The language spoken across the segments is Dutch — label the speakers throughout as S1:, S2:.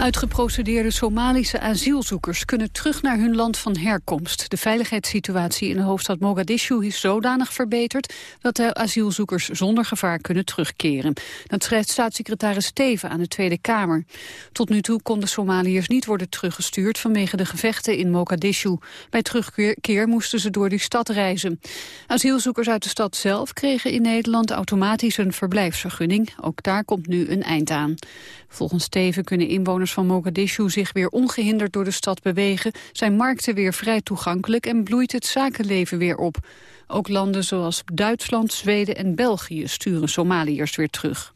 S1: Uitgeprocedeerde Somalische asielzoekers kunnen terug naar hun land van herkomst. De veiligheidssituatie in de hoofdstad Mogadishu is zodanig verbeterd dat de asielzoekers zonder gevaar kunnen terugkeren. Dat schrijft staatssecretaris Steven aan de Tweede Kamer. Tot nu toe konden Somaliërs niet worden teruggestuurd vanwege de gevechten in Mogadishu. Bij terugkeer moesten ze door die stad reizen. Asielzoekers uit de stad zelf kregen in Nederland automatisch een verblijfsvergunning. Ook daar komt nu een eind aan. Volgens Steven kunnen inwoners van Mogadishu zich weer ongehinderd door de stad bewegen, zijn markten weer vrij toegankelijk en bloeit het zakenleven weer op. Ook landen zoals Duitsland, Zweden en België sturen Somaliërs weer terug.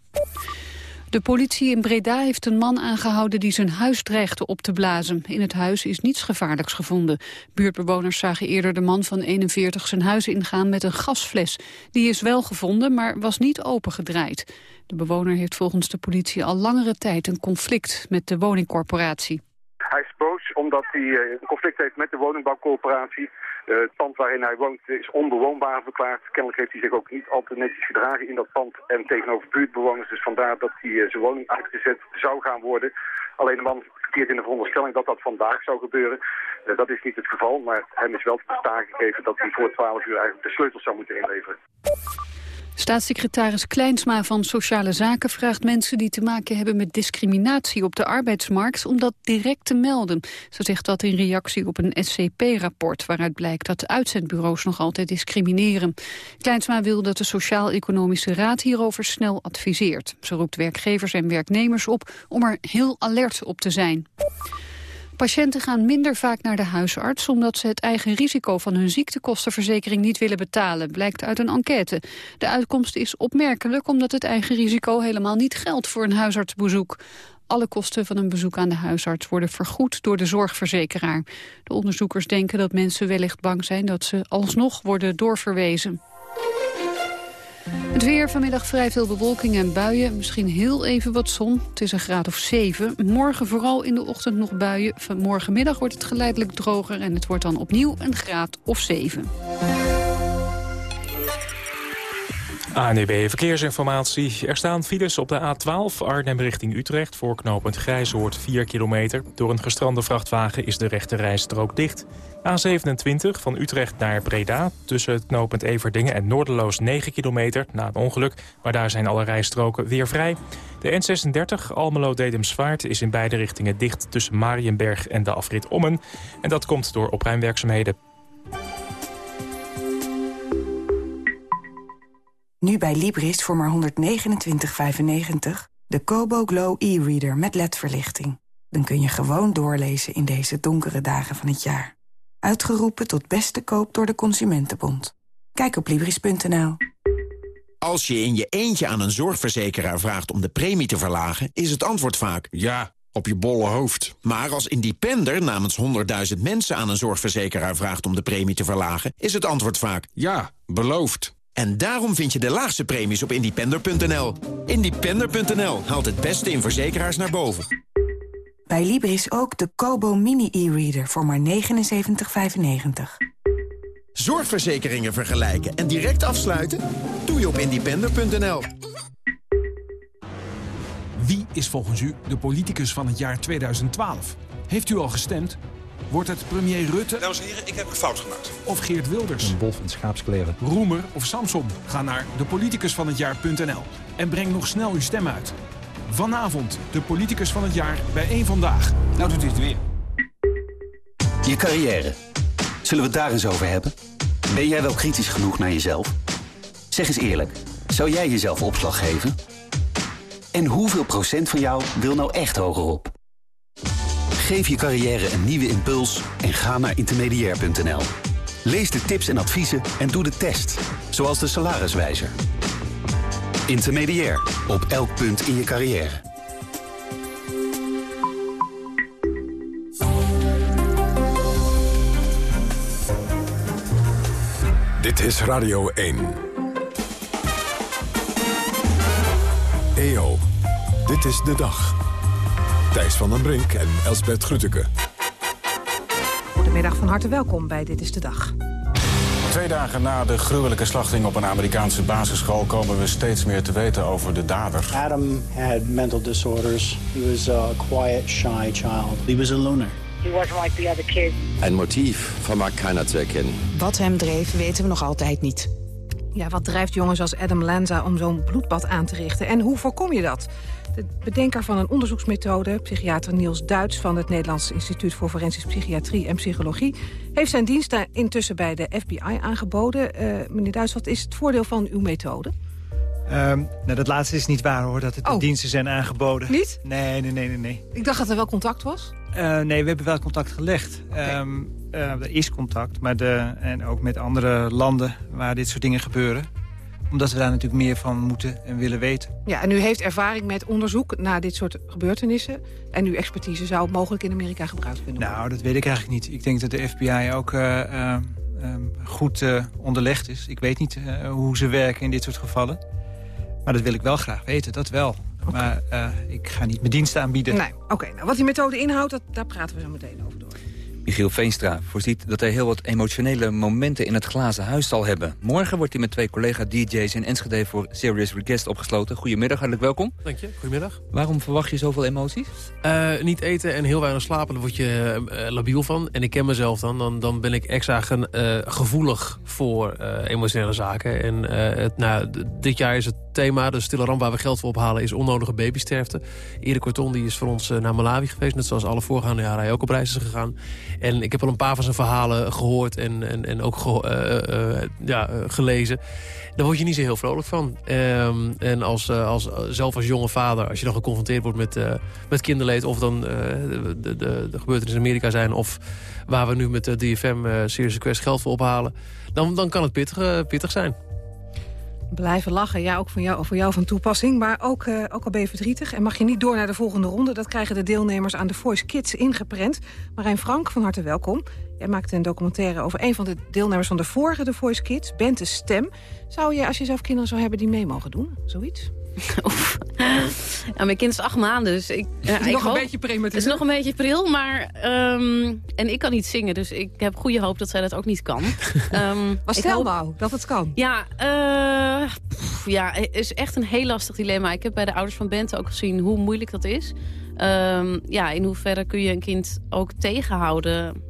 S1: De politie in Breda heeft een man aangehouden die zijn huis dreigde op te blazen. In het huis is niets gevaarlijks gevonden. Buurtbewoners zagen eerder de man van 41 zijn huis ingaan met een gasfles. Die is wel gevonden, maar was niet opengedraaid. De bewoner heeft volgens de politie al langere tijd een conflict met de woningcorporatie.
S2: Hij is boos omdat hij eh, een conflict heeft met de woningbouwcorporatie. Uh, het pand waarin hij woont is onbewoonbaar verklaard. Kennelijk heeft hij zich ook niet altijd netjes gedragen in dat pand en tegenover buurtbewoners. Dus vandaar dat hij uh, zijn woning uitgezet zou gaan worden. Alleen de man verkeert in de veronderstelling dat dat vandaag zou gebeuren. Uh, dat is niet het geval, maar hem is wel te verstaan gegeven dat hij voor 12 uur eigenlijk de sleutels zou moeten inleveren.
S1: Staatssecretaris Kleinsma van Sociale Zaken vraagt mensen die te maken hebben met discriminatie op de arbeidsmarkt om dat direct te melden. Ze zegt dat in reactie op een SCP-rapport waaruit blijkt dat uitzendbureaus nog altijd discrimineren. Kleinsma wil dat de Sociaal-Economische Raad hierover snel adviseert. Ze roept werkgevers en werknemers op om er heel alert op te zijn. Patiënten gaan minder vaak naar de huisarts... omdat ze het eigen risico van hun ziektekostenverzekering niet willen betalen... blijkt uit een enquête. De uitkomst is opmerkelijk omdat het eigen risico helemaal niet geldt voor een huisartsbezoek. Alle kosten van een bezoek aan de huisarts worden vergoed door de zorgverzekeraar. De onderzoekers denken dat mensen wellicht bang zijn dat ze alsnog worden doorverwezen. Het weer vanmiddag vrij veel bewolking en buien. Misschien heel even wat zon. Het is een graad of 7. Morgen vooral in de ochtend nog buien. Morgenmiddag wordt het geleidelijk droger... en het wordt dan opnieuw een graad of 7.
S3: ANEB Verkeersinformatie. Er staan files op de A12 Arnhem richting Utrecht... voor knooppunt Grijzoord 4 kilometer. Door een gestrande vrachtwagen is de rechte rijstrook dicht. A27 van Utrecht naar Breda tussen het knooppunt Everdingen en Noorderloos 9 kilometer na een ongeluk. Maar daar zijn alle rijstroken weer vrij. De N36 Almelo-Dedemsvaart is in beide richtingen dicht tussen Marienberg en de afrit Ommen. En dat komt door opruimwerkzaamheden.
S4: Nu bij Libris voor maar 129,95 de Kobo Glow e-reader met ledverlichting. Dan kun je gewoon doorlezen in deze donkere dagen van het jaar. Uitgeroepen tot beste koop door de Consumentenbond. Kijk op Libris.nl.
S5: Als je in je eentje aan een zorgverzekeraar vraagt om de premie te verlagen... is het antwoord vaak ja, op je bolle hoofd. Maar als independer namens 100.000 mensen aan een zorgverzekeraar vraagt om de premie te verlagen... is het antwoord vaak ja, beloofd. En daarom vind je de laagste premies op independer.nl. Independer.nl haalt het beste in verzekeraars naar boven.
S4: Bij Libris ook de Kobo Mini e-reader voor maar 79,95.
S5: Zorgverzekeringen vergelijken en direct afsluiten? Doe je op independer.nl.
S6: Wie is volgens u de politicus van het jaar 2012? Heeft u al gestemd? Wordt het premier Rutte...
S7: Dames en heren, ik heb een fout gemaakt.
S6: Of Geert Wilders?
S8: Een wolf in schaapskleren.
S6: Roemer of Samson? Ga naar depoliticusvanhetjaar.nl en breng nog snel uw stem uit. Vanavond de politicus van het jaar bij één Vandaag.
S7: Nou doet u het weer.
S9: Je carrière. Zullen we het daar eens over hebben? Ben jij wel kritisch genoeg naar jezelf? Zeg eens eerlijk, zou jij jezelf opslag geven? En hoeveel procent van jou wil nou echt hogerop? Geef je carrière een nieuwe impuls en ga naar intermediair.nl. Lees de tips en adviezen en doe de test, zoals de salariswijzer. Intermediair, op elk punt in je carrière.
S10: Dit is Radio 1. EO, dit is de dag. Thijs van den Brink en Elsbert Grütke.
S11: Goedemiddag, van harte welkom bij Dit is de Dag.
S8: Twee dagen na de gruwelijke slachting op een Amerikaanse basisschool... komen we steeds meer te weten over de dader.
S11: Adam had mental disorders. He was a quiet, shy child. He was a loner.
S12: He wasn't like the other kids.
S13: Een motief vermag keiner te herkennen.
S4: Wat hem dreef weten we nog altijd niet.
S14: Ja, wat drijft jongens als Adam Lanza om zo'n bloedbad aan te richten? En hoe voorkom je dat? De bedenker van een onderzoeksmethode, psychiater Niels Duits... van het Nederlands Instituut voor Forensische Psychiatrie en Psychologie... heeft zijn diensten intussen bij de FBI aangeboden. Uh, meneer Duits, wat is het voordeel van uw methode?
S15: Um, nou, dat laatste is niet waar, hoor, dat het de
S14: Oh.
S15: diensten zijn aangeboden.
S14: Niet?
S15: Nee, nee, nee, nee. nee.
S14: Ik dacht dat er wel contact was.
S15: Eh, nee, we hebben wel contact gelegd. Ehm, eh, er is contact, maar de, en ook met andere landen waar dit soort dingen gebeuren. Omdat we daar natuurlijk meer van moeten en willen weten.
S14: Ja, en u heeft ervaring met onderzoek naar dit soort gebeurtenissen. En uw expertise zou mogelijk in Amerika gebruikt kunnen worden.
S15: Nou, dat weet ik eigenlijk niet. Ik denk dat de FBI ook eh, eh, eh, goed eh, onderlegd is. Ik weet niet hoe ze werken in dit soort gevallen. Maar dat wil ik wel graag weten, dat wel. Maar ik ga niet mijn diensten aanbieden.
S14: Nee, oké. nou, wat die methode inhoudt, dat, daar praten we zo meteen over.
S16: Michiel Veenstra voorziet dat hij heel wat emotionele momenten in het glazen huis zal hebben. Morgen wordt hij met twee collega-dj's in Enschede voor Serious Request opgesloten. Goedemiddag, hartelijk welkom.
S17: Dank je, goedemiddag.
S16: Waarom verwacht je zoveel emoties?
S17: Uh, niet eten en heel weinig slapen, daar word je uh, labiel van. En ik ken mezelf dan, dan, dan ben ik extra gen, uh, gevoelig voor emotionele zaken. En het, nou, dit jaar is het thema, de stille ramp waar we geld voor ophalen... is onnodige babysterfte. Erik Korton die is voor ons naar Malawi geweest, net zoals alle voorgaande jaren hij ook op reis is gegaan. En ik heb al een paar van zijn verhalen gehoord en, en, en ook ge, uh, uh, ja, gelezen. Daar word je niet zo heel vrolijk van. Um, en als, als, zelf als jonge vader, als je dan geconfronteerd wordt met, met kinderleed... of dan de, de, de, gebeurtenissen in Amerika zijn... of waar we nu met de DFM Serious Request geld voor ophalen... dan, dan kan het pittig, pittig zijn.
S14: Blijven lachen, ja, ook voor jou, voor jou van toepassing. Maar ook, uh, ook al ben je verdrietig en mag je niet door naar de volgende ronde... dat krijgen de deelnemers aan de Voice Kids ingeprent. Marijn Frank, van harte welkom. Jij maakte een documentaire over een van de deelnemers van de vorige The Voice Kids... Bente Stem. Zou je, als je zelf kinderen zou hebben, die mee mogen doen? Zoiets?
S18: Oef. Ja, mijn kind is acht maanden, dus ik...
S14: Het is
S18: ik
S14: nog
S18: hoop,
S14: een beetje prematuur.
S18: Het is nog een beetje pril, maar... Um, en ik kan niet zingen, dus ik heb goede hoop dat zij dat ook niet kan.
S14: Um, maar stel hoop, nou, dat het kan.
S18: Ja, uh, pff, ja, het is echt een heel lastig dilemma. Ik heb bij de ouders van Bente ook gezien hoe moeilijk dat is. Um, ja, in hoeverre kun je een kind ook tegenhouden?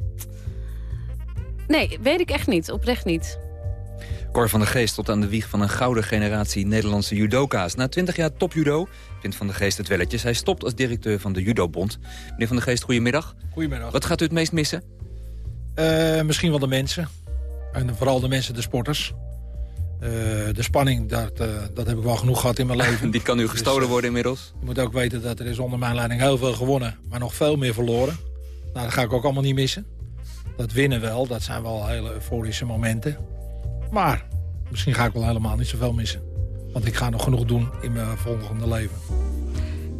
S18: Nee, weet ik echt niet, oprecht niet.
S16: Cor van der Geest tot aan de wieg van een gouden generatie Nederlandse judoka's. Na 20 jaar topjudo vindt Van der Geest het welletjes. Hij stopt als directeur van de Judobond. Meneer Van der Geest, goedemiddag.
S19: Goedemiddag.
S16: Wat gaat u het meest missen?
S19: Uh, misschien wel de mensen. En vooral de mensen, de sporters. Uh, de spanning, dat, uh, dat heb ik wel genoeg gehad in mijn leven.
S16: Die kan u gestolen dus, worden inmiddels?
S19: Je moet ook weten dat er is onder mijn leiding heel veel gewonnen. Maar nog veel meer verloren. Nou, dat ga ik ook allemaal niet missen. Dat winnen wel, dat zijn wel hele euforische momenten. Maar misschien ga ik wel helemaal niet zoveel missen. Want ik ga nog genoeg doen in mijn volgende leven.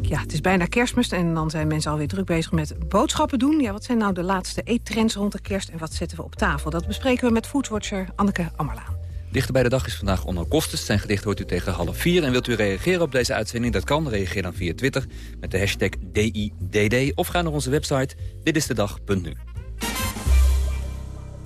S14: Ja, het is bijna kerstmis en dan zijn mensen alweer druk bezig met boodschappen doen. Ja, wat zijn nou de laatste eettrends rond de kerst en wat zetten we op tafel? Dat bespreken we met foodwatcher Anneke Ammerlaan.
S16: Dichter bij de dag is vandaag Onno Kostes. Zijn gedicht hoort u tegen half vier. En wilt u reageren op deze uitzending? Dat kan. Reageer dan via Twitter met de hashtag DIDD. Of ga naar onze website ditistedag.nu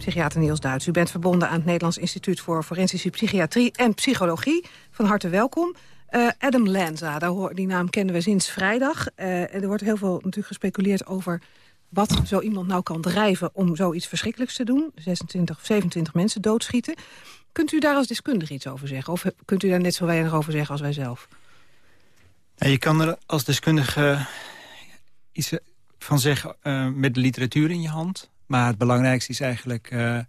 S14: psychiater Duits. U bent verbonden aan het Nederlands Instituut voor Forensische Psychiatrie en Psychologie. Van harte welkom. Uh, Adam Lanza, daar hoor, die naam kennen we sinds vrijdag. Uh, er wordt heel veel natuurlijk gespeculeerd over wat zo iemand nou kan drijven... om zoiets verschrikkelijks te doen. 26 of 27 mensen doodschieten. Kunt u daar als deskundige iets over zeggen? Of kunt u daar net zo weinig over zeggen als wij zelf?
S15: Je kan er als deskundige iets van zeggen met de literatuur in je hand... Maar het belangrijkste is eigenlijk uh,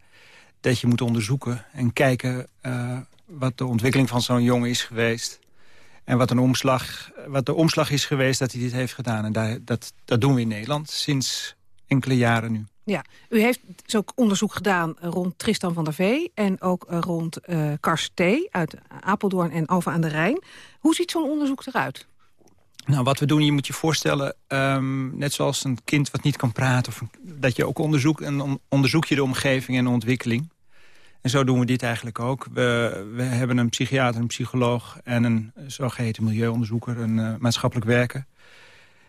S15: dat je moet onderzoeken... en kijken uh, wat de ontwikkeling van zo'n jongen is geweest. En wat, een omslag, wat de omslag is geweest dat hij dit heeft gedaan. En daar, dat, dat doen we in Nederland sinds enkele jaren nu.
S14: Ja, u heeft dus ook onderzoek gedaan rond Tristan van der Vee... en ook rond uh, Kars T. uit Apeldoorn en Alphen aan de Rijn. Hoe ziet zo'n onderzoek eruit?
S15: Nou, wat we doen, je moet je voorstellen, um, net zoals een kind wat niet kan praten... Of dat je ook onderzoekt en on, onderzoek je de omgeving en de ontwikkeling. En zo doen we dit eigenlijk ook. We, we hebben een psychiater, een psycholoog en een zogeheten milieuonderzoeker, een uh, maatschappelijk werker.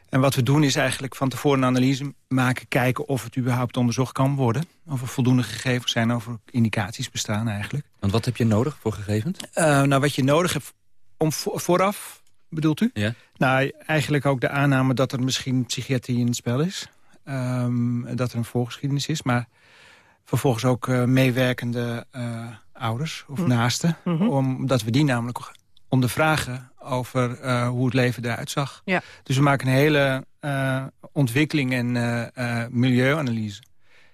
S15: En wat we doen is eigenlijk van tevoren een analyse maken... kijken of het überhaupt onderzocht kan worden. Of er voldoende gegevens zijn over indicaties bestaan eigenlijk.
S16: Want wat heb je nodig voor gegevens?
S15: Uh, nou, wat je nodig hebt om vooraf, bedoelt u?
S16: Ja.
S15: Nou, eigenlijk ook de aanname dat er misschien psychiatrie in het spel is. Um, dat er een voorgeschiedenis is, maar vervolgens ook uh, meewerkende uh, ouders of mm. naasten. Mm -hmm. Omdat we die namelijk ondervragen over uh, hoe het leven eruit zag.
S14: Ja.
S15: Dus we maken een hele uh, ontwikkeling en uh, milieuanalyse.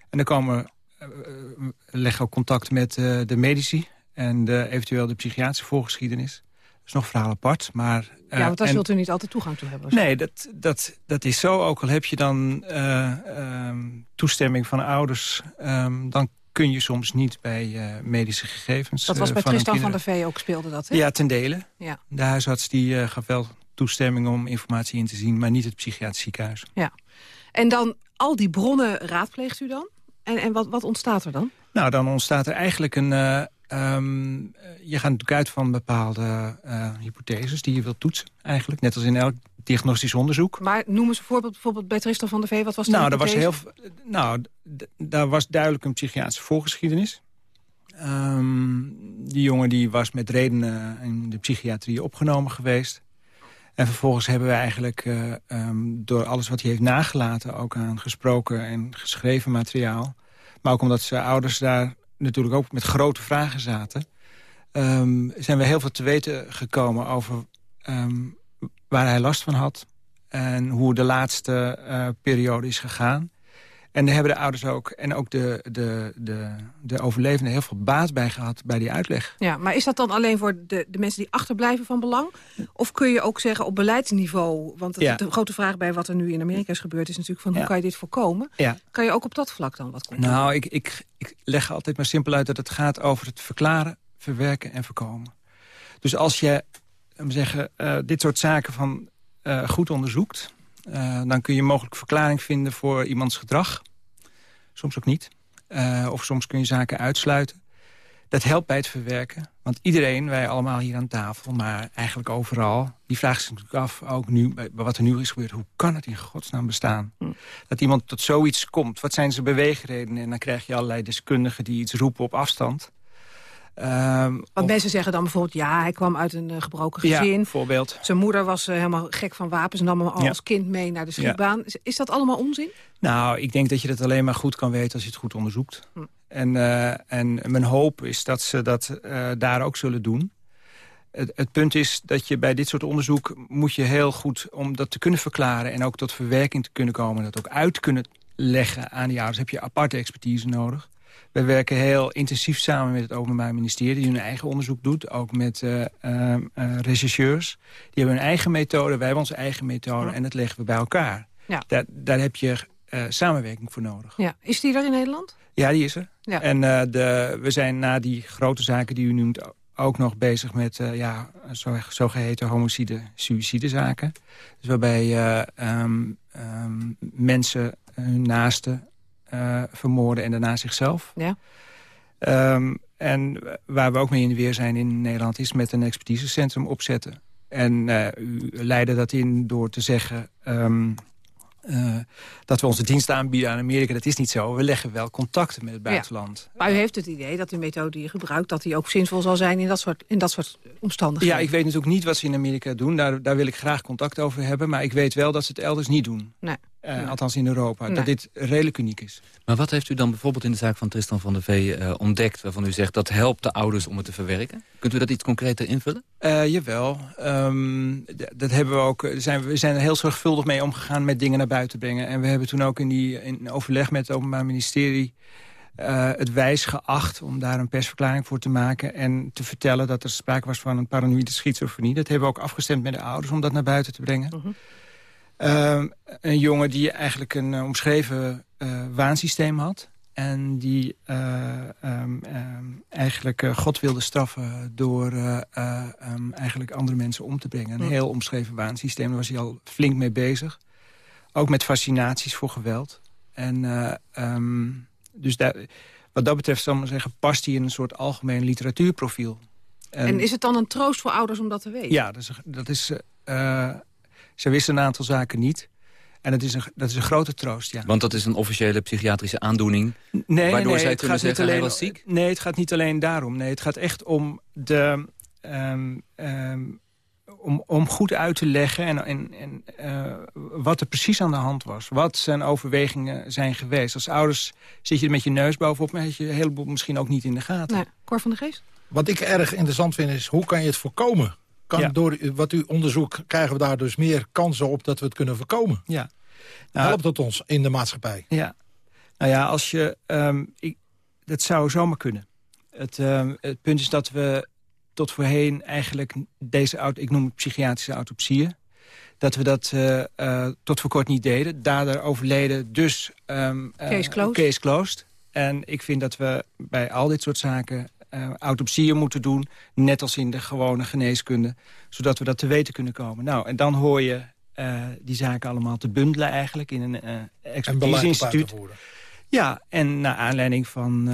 S15: En dan komen we leggen ook contact met de medici... en de, eventueel de psychiatrische voorgeschiedenis. Is nog verhaal apart, maar...
S14: ja, want daar en, zult u niet altijd toegang toe hebben.
S15: Nee, dat, dat, dat is zo. Ook al heb je dan um, toestemming van ouders... Um, dan kun je soms niet bij uh, medische gegevens.
S14: Dat was bij Tristan van der Vee ook, speelde dat, hè?
S15: Ja, ten dele.
S14: Ja.
S15: De huisarts die, gaf wel toestemming om informatie in te zien... maar niet het psychiatrisch ziekenhuis.
S14: Ja. En dan al die bronnen raadpleegt u dan? En, en wat, wat ontstaat er dan?
S15: Nou, dan ontstaat er eigenlijk een... Um, je gaat natuurlijk uit van bepaalde hypotheses die je wilt toetsen, eigenlijk. Net als in elk diagnostisch onderzoek.
S14: Maar noemen ze voorbeeld bijvoorbeeld bij Tristan van der Vee, wat was
S15: nou, er was heel, Nou, daar was duidelijk een psychiatrische voorgeschiedenis. Um, die jongen die was met redenen in de psychiatrie opgenomen geweest. En vervolgens hebben we eigenlijk uh, um, door alles wat hij heeft nagelaten... ook aan gesproken en geschreven materiaal. Maar ook omdat zijn ouders daar natuurlijk ook met grote vragen zaten... Um, zijn we heel veel te weten gekomen over waar hij last van had. En hoe de laatste uh, periode is gegaan. En daar hebben de ouders ook en ook de, de, de, de overlevenden heel veel baat bij gehad bij die uitleg.
S14: Ja, maar is dat dan alleen voor de, de mensen die achterblijven van belang? Of kun je ook zeggen op beleidsniveau... want het,
S15: Ja.
S14: de grote vraag bij wat er nu in Amerika is gebeurd... is natuurlijk van hoe
S15: Ja.
S14: kan je dit voorkomen?
S15: Ja.
S14: Kan je ook op dat vlak dan wat concreet?
S15: Nou, ik, ik, ik leg altijd maar simpel uit dat het gaat over het verklaren, verwerken en voorkomen. Dus als je zeggen, eh, dit soort zaken van, eh, goed onderzoekt... eh, dan kun je mogelijk verklaring vinden voor iemands gedrag. Soms ook niet. Eh, of soms kun je zaken uitsluiten. Dat helpt bij het verwerken. Want iedereen, wij allemaal hier aan tafel, maar eigenlijk overal... die vraagt zich natuurlijk af, ook nu, bij wat er nu is gebeurd... hoe kan het in godsnaam bestaan? Dat iemand tot zoiets komt. Wat zijn zijn beweegredenen? En dan krijg je allerlei deskundigen die iets roepen op afstand... Ehm,
S14: Want mensen zeggen dan bijvoorbeeld... ja, hij kwam uit een eh, gebroken
S15: Ja,
S14: gezin.
S15: voorbeeld.
S14: Zijn moeder was eh, helemaal gek van wapens... en nam hem al
S15: Ja.
S14: als kind mee naar de schietbaan. Is, is dat allemaal onzin?
S15: Nou, ik denk dat je dat alleen maar goed kan weten als je het goed onderzoekt.
S14: Hm.
S15: En, eh, en mijn hoop is dat ze dat daar ook zullen doen. Het, het punt is dat je bij dit soort onderzoek moet je heel goed... om dat te kunnen verklaren en ook tot verwerking te kunnen komen... dat ook uit kunnen leggen aan die ouders... heb je aparte expertise nodig. Wij werken heel intensief samen met het Openbaar Ministerie... die hun eigen onderzoek doet, ook met eh, eh, eh, rechercheurs. Die hebben hun eigen methode, wij hebben onze eigen methode... en dat leggen we bij elkaar.
S14: Ja.
S15: Daar, daar heb je eh, samenwerking voor nodig.
S14: Ja. Is die er in Nederland?
S15: Ja, die is er.
S14: Ja.
S15: En de, we zijn na die grote zaken die u noemt... ook nog bezig met eh, ja, zo, zogeheten homicide-suïcidezaken. Dus waarbij eh, ehm, ehm, mensen hun naasten eh, vermoorden en daarna zichzelf.
S14: Ja.
S15: Ehm, en waar we ook mee in de weer zijn in Nederland... is met een expertisecentrum opzetten. En eh, u leidde dat in door te zeggen... ehm, eh, dat we onze diensten aanbieden aan Amerika. Dat is niet zo. We leggen wel contacten met het buitenland.
S14: Maar u heeft het idee dat de methode die je gebruikt... dat die ook zinvol zal zijn in dat soort, in dat soort omstandigheden.
S15: Ja, ik weet natuurlijk niet wat ze in Amerika doen. Daar, daar wil ik graag contact over hebben. Maar ik weet wel dat ze het elders niet doen.
S14: Nee.
S15: Eh. Althans in Europa.
S14: Nee.
S15: Dat dit redelijk uniek is.
S16: Maar wat heeft u dan bijvoorbeeld in de zaak van Tristan van der Vee eh, ontdekt... waarvan u zegt dat helpt de ouders om het te verwerken? Kunt u dat iets concreter invullen?
S15: Eh, jawel. Ehm, dat hebben we ook. Zijn, we zijn er heel zorgvuldig mee omgegaan met dingen naar buiten brengen. En we hebben toen ook in, die, in overleg met het Openbaar Ministerie... eh, het wijs geacht om daar een persverklaring voor te maken... en te vertellen dat er sprake was van een paranoïde schizofrenie. Dat hebben we ook afgestemd met de ouders om dat naar buiten te brengen.
S14: Mhm.
S15: Ehm, een jongen die eigenlijk een eh, omschreven eh, waansysteem had. En die eh, ehm, ehm, eigenlijk God wilde straffen door eigenlijk andere mensen om te brengen. Een heel omschreven waansysteem. Daar was hij al flink mee bezig. Ook met fascinaties voor geweld. En dus daar, wat dat betreft, zal ik maar zeggen, past hij in een soort algemeen literatuurprofiel.
S14: En is het dan een troost voor ouders om dat te weten?
S15: Ja, dat is... Dat is ze wisten een aantal zaken niet. En dat is, een, dat is een grote troost, ja.
S16: Want dat is een officiële psychiatrische aandoening...
S15: Nee,
S16: waardoor
S15: nee,
S16: zij
S15: het
S16: kunnen
S15: gaat niet
S16: zeggen hij
S15: alleen,
S16: was ziek?
S15: Nee, het gaat niet alleen daarom. Nee, het gaat echt om de... ehm, ehm, om, om goed uit te leggen en, en, en eh, wat er precies aan de hand was. Wat zijn overwegingen zijn geweest. Als ouders zit je met je neus bovenop... maar heb je een heleboel misschien ook niet in de gaten.
S14: Nee, Cor van de Geest?
S19: Wat ik erg interessant vind is, hoe kan je het voorkomen? Kan
S15: Ja.
S19: Door wat u onderzoekt krijgen we daar dus meer kansen op dat we het kunnen voorkomen.
S15: Ja. Nou,
S19: Helpt het ons in de maatschappij?
S15: Ja. Nou ja, als je... ehm, ik, dat zou zomaar kunnen. Het, ehm, het punt is dat we tot voorheen eigenlijk deze... auto, ik noem het psychiatrische autopsieën... dat we dat eh, eh, tot voor kort niet deden. Dader overleden, dus... ehm, eh,
S14: Case closed.
S15: Case closed. En ik vind dat we bij al dit soort zaken... eh, autopsieën moeten doen, net als in de gewone geneeskunde... zodat we dat te weten kunnen komen. Nou, en dan hoor je eh, die zaken allemaal te bundelen eigenlijk... in een expertiseinstituut.
S19: voeren.
S15: Ja, en naar aanleiding van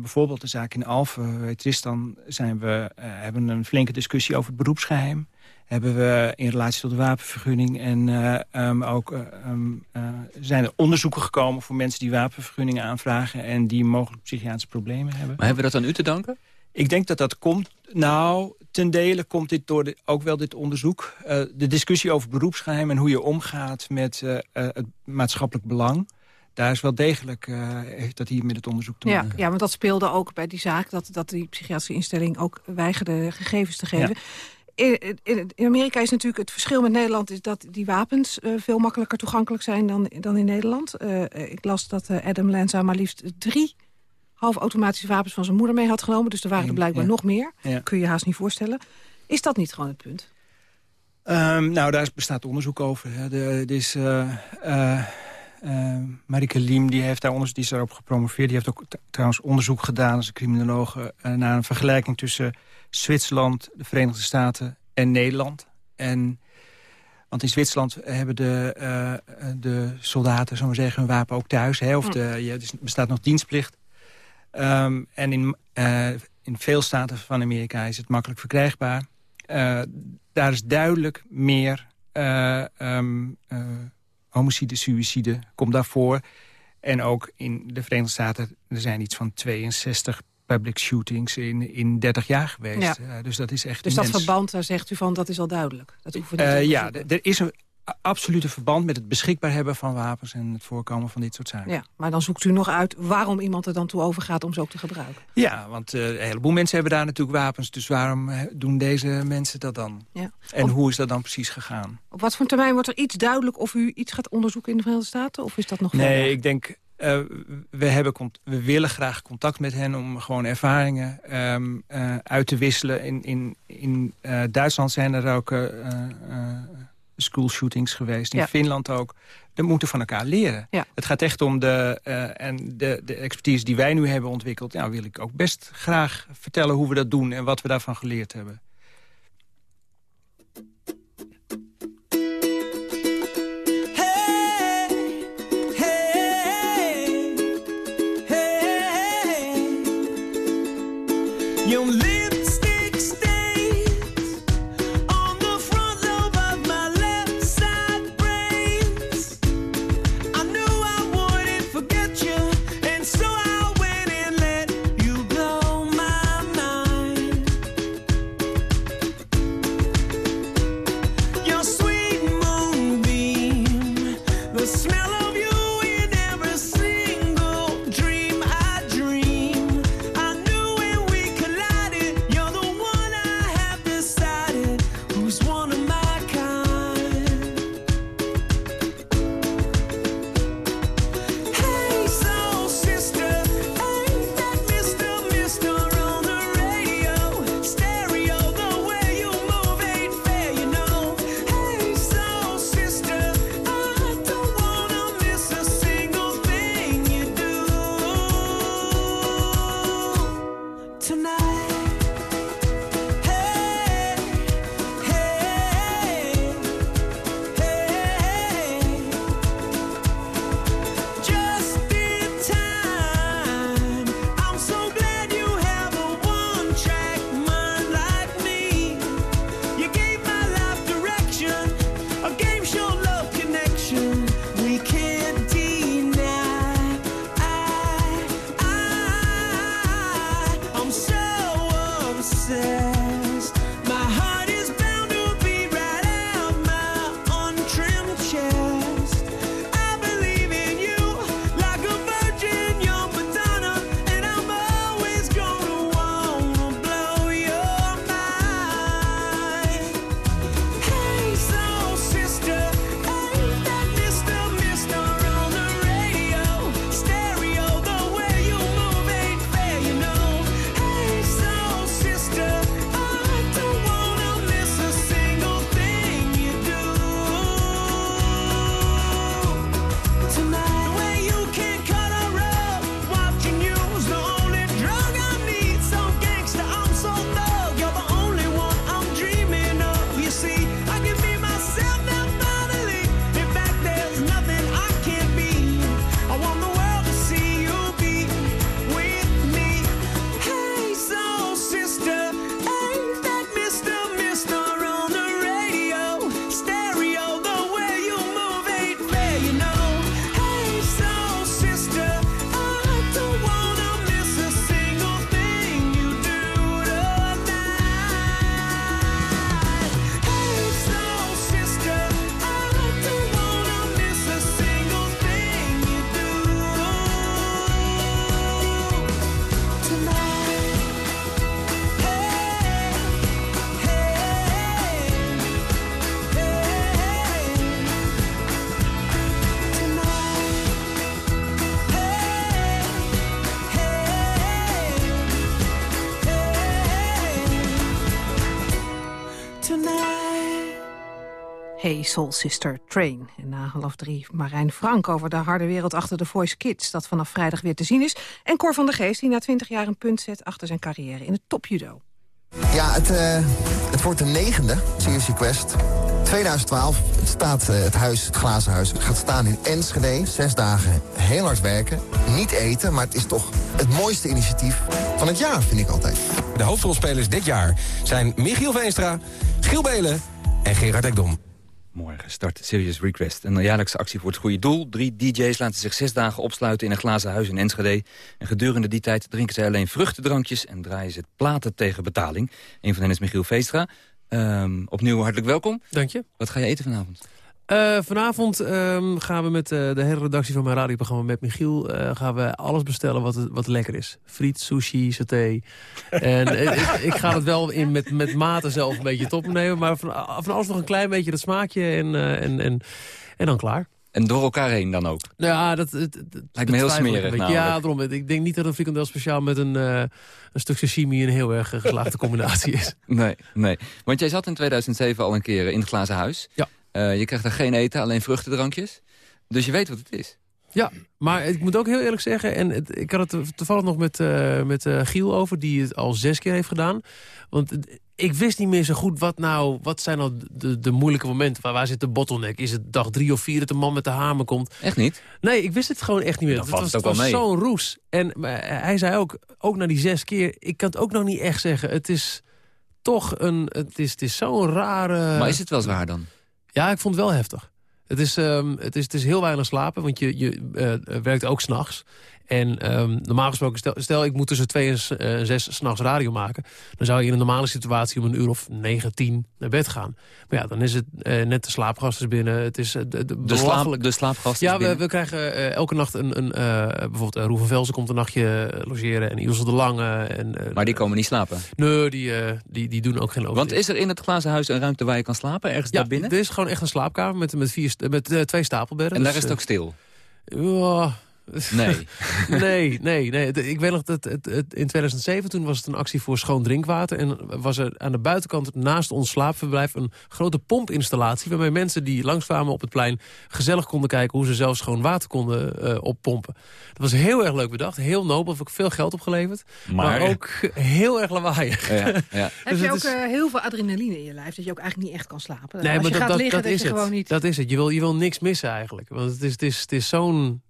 S15: bijvoorbeeld de zaak in Alphen, Tristan, zijn we, hebben een flinke discussie over het beroepsgeheim. Hebben we in relatie tot de wapenvergunning en eh, ehm, ook eh, ehm, eh, zijn er onderzoeken gekomen voor mensen die wapenvergunningen aanvragen en die mogelijk psychiatrische problemen hebben.
S16: Maar hebben we dat aan u te danken?
S15: Ik denk dat dat komt... Nou, ten dele komt dit door de, ook wel dit onderzoek. Eh, de discussie over beroepsgeheim en hoe je omgaat met het maatschappelijk belang... daar is wel degelijk, eh, heeft dat hier met het onderzoek te
S14: Ja,
S15: maken.
S14: ja, want dat speelde ook bij die zaak... dat, dat die psychiatrische instelling ook weigerde gegevens te geven. In, Amerika is natuurlijk het verschil met Nederland... is dat die wapens eh, veel makkelijker toegankelijk zijn dan, dan in Nederland. Eh, ik las dat eh, Adam Lanza maar liefst drie halfautomatische wapens van zijn moeder mee had genomen. Dus er waren er blijkbaar
S15: ja.
S14: nog meer.
S15: Ja.
S14: Kun je je haast niet voorstellen. Is dat niet gewoon het punt?
S15: Ehm, nou, daar bestaat onderzoek over. Hè. De, er is, eh eh, Marike Liem die heeft daar onderzoek, die is daarop gepromoveerd. Die heeft ook trouwens onderzoek gedaan als een criminologe... eh, naar een vergelijking tussen Zwitserland, de Verenigde Staten en Nederland. En, want in Zwitserland hebben de, eh, de soldaten, zullen we zeggen, hun wapen ook thuis. Hè, of de, ja, er bestaat nog dienstplicht. Ehm, en in, in veel staten van Amerika is het makkelijk verkrijgbaar. Daar is duidelijk meer eh, ehm, eh, homicide, suïcide, komt daarvoor. En ook in de Verenigde Staten, er zijn iets van 62 public shootings in, in 30 jaar geweest.
S14: Ja.
S15: Eh, dus dat is echt
S14: Dus dat verband, daar zegt u van, dat is al duidelijk. Dat hoeven we niet
S15: Eh, ja, er is een absolute verband met het beschikbaar hebben van wapens... en het voorkomen van dit soort zaken.
S14: Ja, maar dan zoekt u nog uit waarom iemand er dan toe overgaat om ze ook te gebruiken.
S15: Ja, want eh, een heleboel mensen hebben daar natuurlijk wapens. Dus waarom eh, doen deze mensen dat dan?
S14: Ja.
S15: En hoe is dat dan precies gegaan?
S14: Op wat voor termijn wordt er iets duidelijk of u iets gaat onderzoeken in de Verenigde Staten? Of is dat nog
S15: Nee, ik denk... eh, we, hebben we willen graag contact met hen om gewoon ervaringen ehm, eh, uit te wisselen. In, in, in Duitsland zijn er ook eh, eh, school shootings geweest. In
S14: Ja.
S15: Finland ook. We moeten van elkaar leren.
S14: Ja.
S15: Het gaat echt om de, eh, en de, de expertise die wij nu hebben ontwikkeld. Ja, wil ik ook best graag vertellen hoe we dat doen en wat we daarvan geleerd hebben.
S14: Soul Sister Train. En na half drie Marijn Frank over de harde wereld achter de Voice Kids... dat vanaf vrijdag weer te zien is. En Cor van der Geest die na twintig jaar een punt zet... achter zijn carrière in het topjudo.
S20: Ja, het, eh, het wordt de negende Serious Quest. 2012 het staat eh, het huis, het glazen huis, gaat staan in Enschede. Zes dagen heel hard werken, niet eten, maar het is toch het mooiste initiatief van het jaar, vind ik altijd.
S21: De hoofdrolspelers dit jaar zijn Michiel Veenstra, Giel Belen en Gerard Ekdom.
S16: Morgen start Serious Request, een jaarlijkse actie voor het goede doel. Drie DJ's laten zich zes dagen opsluiten in een glazen huis in Enschede. En gedurende die tijd drinken zij alleen vruchtendrankjes... en draaien ze platen tegen betaling. Een van hen is Michiel Veestra. Ehm, opnieuw hartelijk welkom.
S17: Dank je.
S16: Wat ga je eten vanavond?
S17: Eh, vanavond ehm, gaan we met eh, de hele redactie van mijn radioprogramma met Michiel... eh, gaan we alles bestellen wat, wat lekker is. Friet, sushi, saté. en ik, ik ga het wel in met, met mate zelf een beetje top nemen... maar van, van alles nog een klein beetje dat smaakje en, en, en, en dan klaar.
S16: En door elkaar heen dan ook?
S17: Nou Ja, dat,
S16: Lijkt me heel smerig.
S17: Ja, daarom. Ik denk niet dat een frikandel speciaal met een, eh, een stuk sashimi... een heel erg geslaagde combinatie is.
S16: Nee, nee. Want jij zat in 2007 al een keer in het glazen huis.
S17: Ja.
S16: Eh, je krijgt daar geen eten, alleen vruchtendrankjes. Dus je weet wat het is.
S17: Ja, maar ik moet ook heel eerlijk zeggen... en het- ik had het toevallig nog met, eh, met eh, Giel over... die het al zes keer heeft gedaan. Want ik wist niet meer zo goed wat nou... wat zijn nou de, de moeilijke momenten? Waar, waar zit de bottleneck? Is het dag drie of vier dat de man met de hamer komt?
S16: Echt niet?
S17: Nee, ik wist het gewoon echt niet meer.
S16: Dan
S17: het was,
S16: het wel
S17: was zo'n roes. En hij zei ook, ook na die zes keer... ik kan het ook nog niet echt zeggen. Het is toch een... het is, het is zo'n rare...
S16: Maar is het wel zwaar dan?
S17: Ja, ik vond het wel heftig. Het is, ehm, het is, het is heel weinig slapen, want je, je eh, werkt ook s'nachts. En ehm, normaal gesproken, stel, stel ik moet tussen twee en eh, zes s'nachts radio maken... dan zou je in een normale situatie om een uur of negen, tien naar bed gaan. Maar ja, dan is het eh, net de slaapgast is binnen. Het is eh, de, de,
S16: De, slaap, de slaapgast
S17: ja, we, we krijgen elke nacht een... een bijvoorbeeld uh, Velzen komt een nachtje logeren... en Ilse de Lange. En,
S16: Maar die komen niet slapen.
S17: Nee, die, die, die doen ook geen
S16: Want is er in het glazen huis een ruimte waar je kan slapen? Ergens
S17: Ja,
S16: daar binnen?
S17: er is gewoon echt een slaapkamer met, met, vier, met twee stapelbedden.
S16: En daar
S17: Dus,
S16: is het ook stil?
S17: Ja.
S16: Nee.
S17: nee, nee, nee. Ik weet nog dat het, het, in 2007 toen was het een actie voor schoon drinkwater. En was er aan de buitenkant naast ons slaapverblijf een grote pompinstallatie. Waarmee mensen die langskwamen op het plein gezellig konden kijken hoe ze zelf schoon water konden eh, oppompen. Dat was heel erg leuk bedacht. Heel nobel. Heeft ook veel geld opgeleverd. Maar,
S16: Maar-
S17: ook heel erg lawaaiig.
S16: Ja, ja.
S14: Heb
S17: Dus
S14: je
S17: het
S14: ook
S17: is-
S14: eh, heel veel adrenaline in je lijf... dat je ook eigenlijk niet echt kan slapen?
S17: Nee,
S14: Als
S17: maar
S14: je
S17: dat,
S14: gaat
S17: dat,
S14: liggen,
S17: dat is
S14: je
S17: het.
S14: gewoon niet...
S17: Dat is het. Je wil, je wil niks missen eigenlijk. Want het is, het is, het is zo'n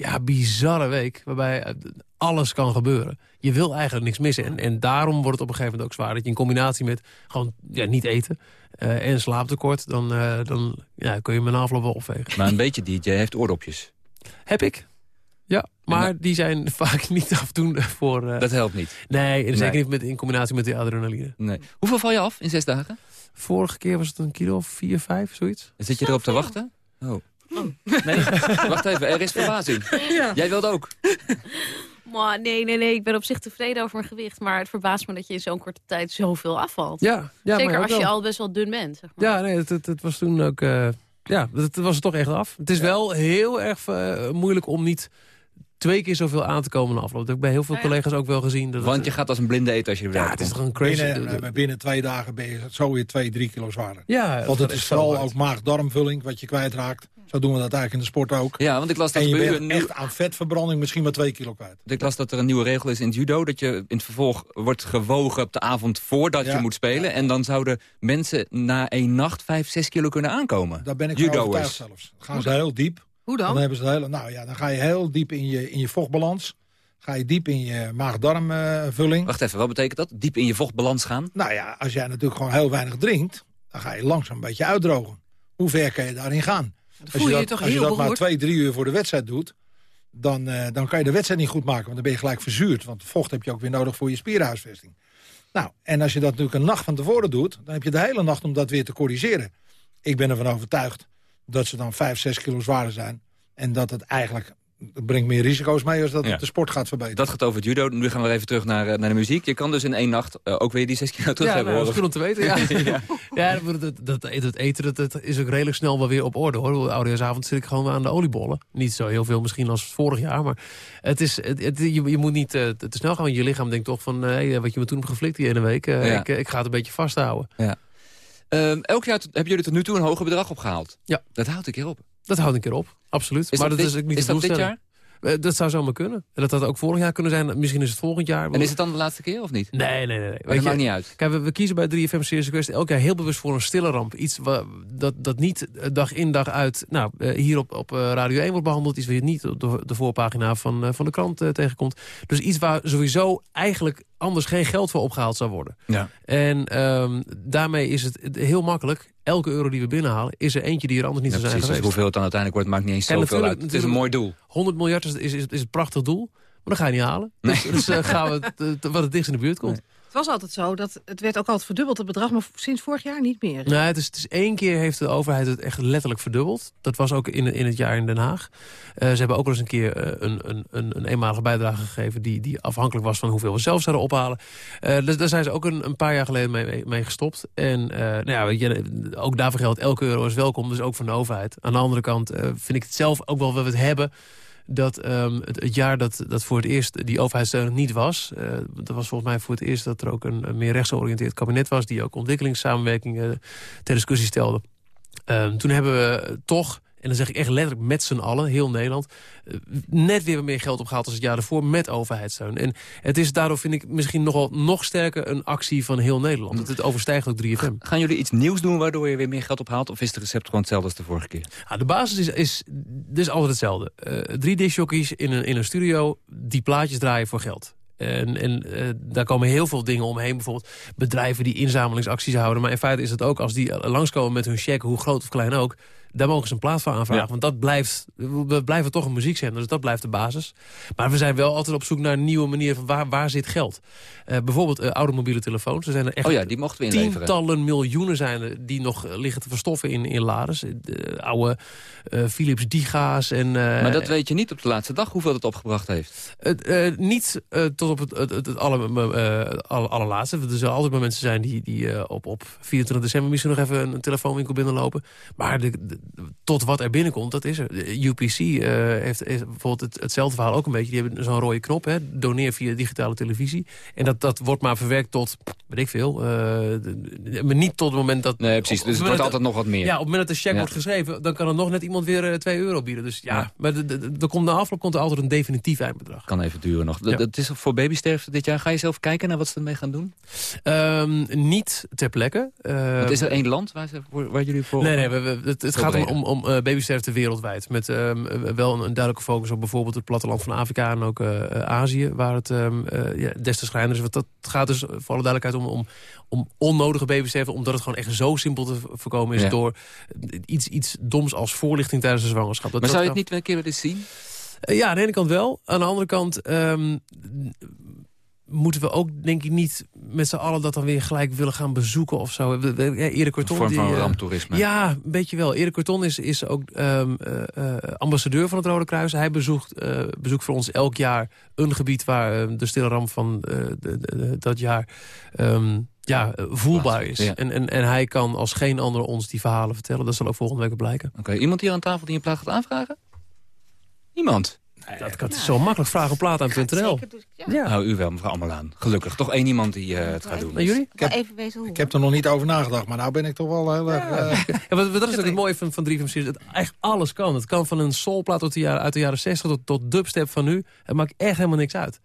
S17: ja, bizarre week waarbij eh, alles kan gebeuren. Je wil eigenlijk niks missen. En, en daarom wordt het op een gegeven moment ook zwaar. Dat je in combinatie met gewoon ja, niet eten eh, en slaaptekort... dan, eh, dan ja, kun je mijn afloop wel opvegen.
S16: Maar een beetje DJ heeft oordopjes.
S17: Heb ik. Ja, maar die zijn vaak niet afdoende voor... eh,
S16: Dat helpt niet.
S17: Nee, en zeker
S16: Nee.
S17: niet met, in combinatie met die adrenaline.
S16: Nee. Hoeveel val je af in zes dagen?
S17: Vorige keer was het een kilo of vier, vijf, zoiets.
S16: Zit je erop te wachten? Oh. Nee, wacht even, er is verbazing.
S18: Ja.
S16: Jij wilt ook.
S18: Maar nee, nee, nee, ik ben op zich tevreden over mijn gewicht. Maar het verbaast me dat je in zo'n korte tijd zoveel afvalt.
S17: Ja, ja
S18: Zeker
S17: maar
S18: als je
S17: wel.
S18: al best wel dun bent. Zeg maar.
S17: Ja, nee, het, het, het was toen ook... eh, ja, het was er toch echt af. Het is wel heel erg eh, moeilijk om niet twee keer zoveel aan te komen na afloop. Dat heb ik bij heel veel collega's ook wel gezien. Dat
S16: Want
S17: het,
S16: je gaat als een blinde eten als je
S17: Ja, het is toch een crazy...
S19: Binnen, eh, binnen twee dagen ben je zo weer twee, drie kilo zwaarder.
S17: Ja,
S19: Want het is vooral ook maag-darmvulling wat je kwijtraakt. Zo doen we dat eigenlijk in de sport ook.
S16: Ja, want ik las dat
S19: en je bent
S16: een
S19: echt aan vetverbranding misschien maar twee kilo kwijt.
S16: Ik las dat er een nieuwe regel is in het judo... dat je in het vervolg wordt gewogen op de avond voordat
S19: Ja,
S16: je moet spelen. En dan zouden mensen na één nacht vijf, zes kilo kunnen aankomen.
S19: Daar ben ik
S16: Judo'ers.
S19: overtuigd zelfs. Gaan ze heel diep.
S14: Hoe dan?
S19: Dan hebben ze hele, nou ja, dan ga je heel diep in je, in je vochtbalans. Ga je diep in je maag-darmvulling.
S16: Wacht even, wat betekent dat? Diep in je vochtbalans gaan?
S19: Nou ja, als jij natuurlijk gewoon heel weinig drinkt... dan ga je langzaam een beetje uitdrogen. Hoe ver kan je daarin gaan?
S14: voel je je toch
S19: als je dat maar twee, drie uur voor de wedstrijd doet... Dan, eh, dan kan je de wedstrijd niet goed maken, want dan ben je gelijk verzuurd. Want vocht heb je ook weer nodig voor je spierhuisvesting. Nou, en als je dat natuurlijk een nacht van tevoren doet... dan heb je de hele nacht om dat weer te corrigeren. Ik ben ervan overtuigd dat ze dan vijf, zes kilo zwaarder zijn. En dat het eigenlijk... Brengt meer risico's mee als dat
S16: Ja.
S19: de sport gaat verbeteren.
S16: Dat gaat over het judo. Nu gaan we even terug naar, eh, naar de muziek. Je kan dus in één nacht eh, ook weer die zes kilo terug
S17: Ja,
S16: hebben.
S17: nou, dat is goed om te weten. Ja, ja. dat, dat, dat, dat eten dat, dat is ook redelijk snel wel weer op orde. hoor. Oudejaarsavond zit ik gewoon aan de oliebollen. Niet zo heel veel misschien als vorig jaar. Maar het is, het, het- je, je moet niet eh, te snel gaan. Want je lichaam denkt toch van... hey, wat je me toen hebt geflikt die ene week.
S16: Ja.
S17: ik, ik ga het een beetje vasthouden.
S16: Ja. Ehm, elk jaar hebben jullie tot nu toe een hoger bedrag opgehaald.
S17: Ja.
S16: Dat houdt een keer op.
S17: Dat houdt een keer op, absoluut.
S16: Is
S17: maar
S16: dat
S17: dat,
S16: dit-
S17: is niet
S16: is dat dit
S17: doelstelling. Eh, Dat zou zomaar kunnen. En dat had ook vorig jaar kunnen zijn. Misschien is het volgend jaar.
S16: En is het dan de laatste keer of niet?
S17: Nee, nee, nee. nee.
S16: Maar dat maakt niet uit.
S17: Kijk, we, we kiezen bij 3FM Serious Request elk jaar heel bewust voor een stille ramp. Iets wa- dat, dat niet eh, dag in dag uit nou, eh, hier op, op Radio 1 wordt behandeld. Iets wat je niet op de, de voorpagina van, van de krant tegenkomt. Dus iets waar sowieso eigenlijk anders geen geld voor opgehaald zou worden.
S16: Ja.
S17: En ehm, daarmee is het heel makkelijk. Elke euro die we binnenhalen is er eentje die er anders niet
S16: Ja,
S17: zou
S16: precies,
S17: zijn
S16: dus
S17: geweest.
S16: hoeveel het dan uiteindelijk wordt, maakt niet eens
S17: En
S16: zoveel uit. Het is een mooi doel.
S17: 100 miljard is, is, is, is een prachtig doel. Maar dan ga je niet halen. Dus, dus eh, gaan we wat het dichtst in de buurt komt.
S14: Het was altijd zo, dat het werd ook altijd verdubbeld, het bedrag... maar sinds vorig jaar niet meer.
S17: Nee, het is, het is één keer heeft de overheid het echt letterlijk verdubbeld. Dat was ook in, in het jaar in Den Haag. Eh, ze hebben ook wel eens een keer eh, een, een, een, een eenmalige bijdrage gegeven... Die, die afhankelijk was van hoeveel we zelf zouden ophalen. Eh, dus daar zijn ze ook een, een paar jaar geleden mee, mee, gestopt. En eh, nou ja, weet je, ook daarvoor geldt, elke euro is welkom. Dus ook van de overheid. Aan de andere kant eh, vind ik het zelf ook wel dat we het hebben dat ehm, het, jaar dat, dat voor het eerst die overheidssteun er niet was... eh, dat was volgens mij voor het eerst dat er ook een, een meer rechtsgeoriënteerd kabinet was... die ook ontwikkelingssamenwerking eh, ter discussie stelde. Ehm, toen hebben we toch, en dan zeg ik echt letterlijk met z'n allen, heel Nederland... eh, net weer meer geld opgehaald als het jaar ervoor met overheidssteun. En het is daardoor, vind ik, misschien nogal nog sterker een actie van heel Nederland. Het, het overstijgt ook 3FM.
S16: Gaan jullie iets nieuws doen waardoor je weer meer geld ophaalt? Of is het recept gewoon hetzelfde als de vorige keer?
S17: Ja, de basis is, is, is altijd hetzelfde. Eh, drie discjockeys in een, in een studio die plaatjes draaien voor geld. En, en eh, daar komen heel veel dingen omheen. Bijvoorbeeld bedrijven die inzamelingsacties houden. Maar in feite is het ook als die langskomen met hun check, hoe groot of klein ook... daar mogen ze een plaats voor aanvragen.
S16: Ja.
S17: Want dat blijft, we blijven toch een muziekzender, dus dat blijft de basis. Maar we zijn wel altijd op zoek naar een nieuwe manier van waar, waar zit geld. Eh, bijvoorbeeld eh, oude mobiele telefoons. Er zijn er echt
S16: Oh ja, die mochten we inleveren.
S17: tientallen miljoenen zijn er die nog eh, liggen te verstoffen in, in lades. De oude Philips Diga's. En,
S16: maar dat weet je niet op de laatste dag hoeveel het opgebracht heeft.
S17: niet tot op het, het, het, het aller, eh, aller- allerlaatste. Er zullen altijd maar mensen zijn die, die op, op 24 december misschien nog even een, telefoonwinkel binnenlopen. Maar de, de- tot wat er binnenkomt, dat is er. UPC eh, heeft, heeft bijvoorbeeld het, hetzelfde verhaal ook een beetje. Die hebben zo'n rode knop, hè, doneer via digitale televisie. En dat, dat wordt maar verwerkt tot, weet ik veel. eh, de- de- maar niet tot het moment dat...
S16: Nee, precies.
S17: op-
S16: Dus
S17: op
S16: het wordt
S17: dat-
S16: altijd nog wat meer.
S17: Ja, op het moment dat de check
S16: Ja.
S17: wordt geschreven... dan kan er nog net iemand weer eh, 2 euro bieden. Dus ja,
S16: Ja.
S17: maar de, de, de- komt na afloop komt er altijd een definitief eindbedrag.
S16: Kan even duren nog. Dat-
S17: Ja.
S16: Dat is voor babysterfte dit jaar. Ga je zelf kijken naar wat ze ermee gaan doen?
S17: Ehm, niet ter plekke. Eh,
S16: is er één land waar, ze, waar jullie voor...
S17: Nee, nee, we, we- het, het
S16: Veel
S17: gaat om, om, om eh, babysterfte wereldwijd. Met ehm, eh, wel een, een duidelijke focus op bijvoorbeeld het platteland van Afrika en ook eh, Azië, waar het eh, ja, des te is. Want dat gaat dus voor alle duidelijkheid om, om, om onnodige babysterfte, omdat het gewoon echt zo simpel te voorkomen is
S16: Ja.
S17: door iets, iets doms als voorlichting tijdens de zwangerschap. Dat,
S16: Maar zou je het niet een keer willen zien?
S17: Ja, aan de ene kant wel. Aan de andere kant ehm, moeten we ook, denk ik, niet met z'n allen dat dan weer gelijk willen gaan bezoeken of zo. Erik Corton,
S16: vorm van
S17: die, eh,
S16: ramptoerisme.
S17: Ja, een beetje wel. Erik Corton is, is ook ehm, eh, eh, ambassadeur van het Rode Kruis. Hij bezoekt, bezoekt voor ons elk jaar een gebied waar eh, de stille ramp van de- dat jaar ehm, ja, voelbaar is.
S16: Ja.
S17: En, en, en hij kan als geen ander ons die verhalen vertellen. Dat zal ook volgende week blijken.
S16: Oké, iemand hier aan tafel die een plaat gaat aanvragen? Niemand?
S17: Dat kan zo makkelijk vragen op plaat aan .nl.
S16: Ja. Nou, u wel, mevrouw Ammerlaan. Gelukkig. Toch één iemand die eh, het gaat doen.
S17: En jullie?
S19: Ik heb,
S22: Even wezen hoe.
S19: ik heb er nog niet over nagedacht, maar nou ben ik toch wel heel erg... eh,
S17: Ja, dat is ook het mooie van, van 3 van Series. Het echt alles kan. Het kan van een soulplaat uit de jaren, uit de jaren 60 tot, tot dubstep van nu. Het maakt echt helemaal niks uit.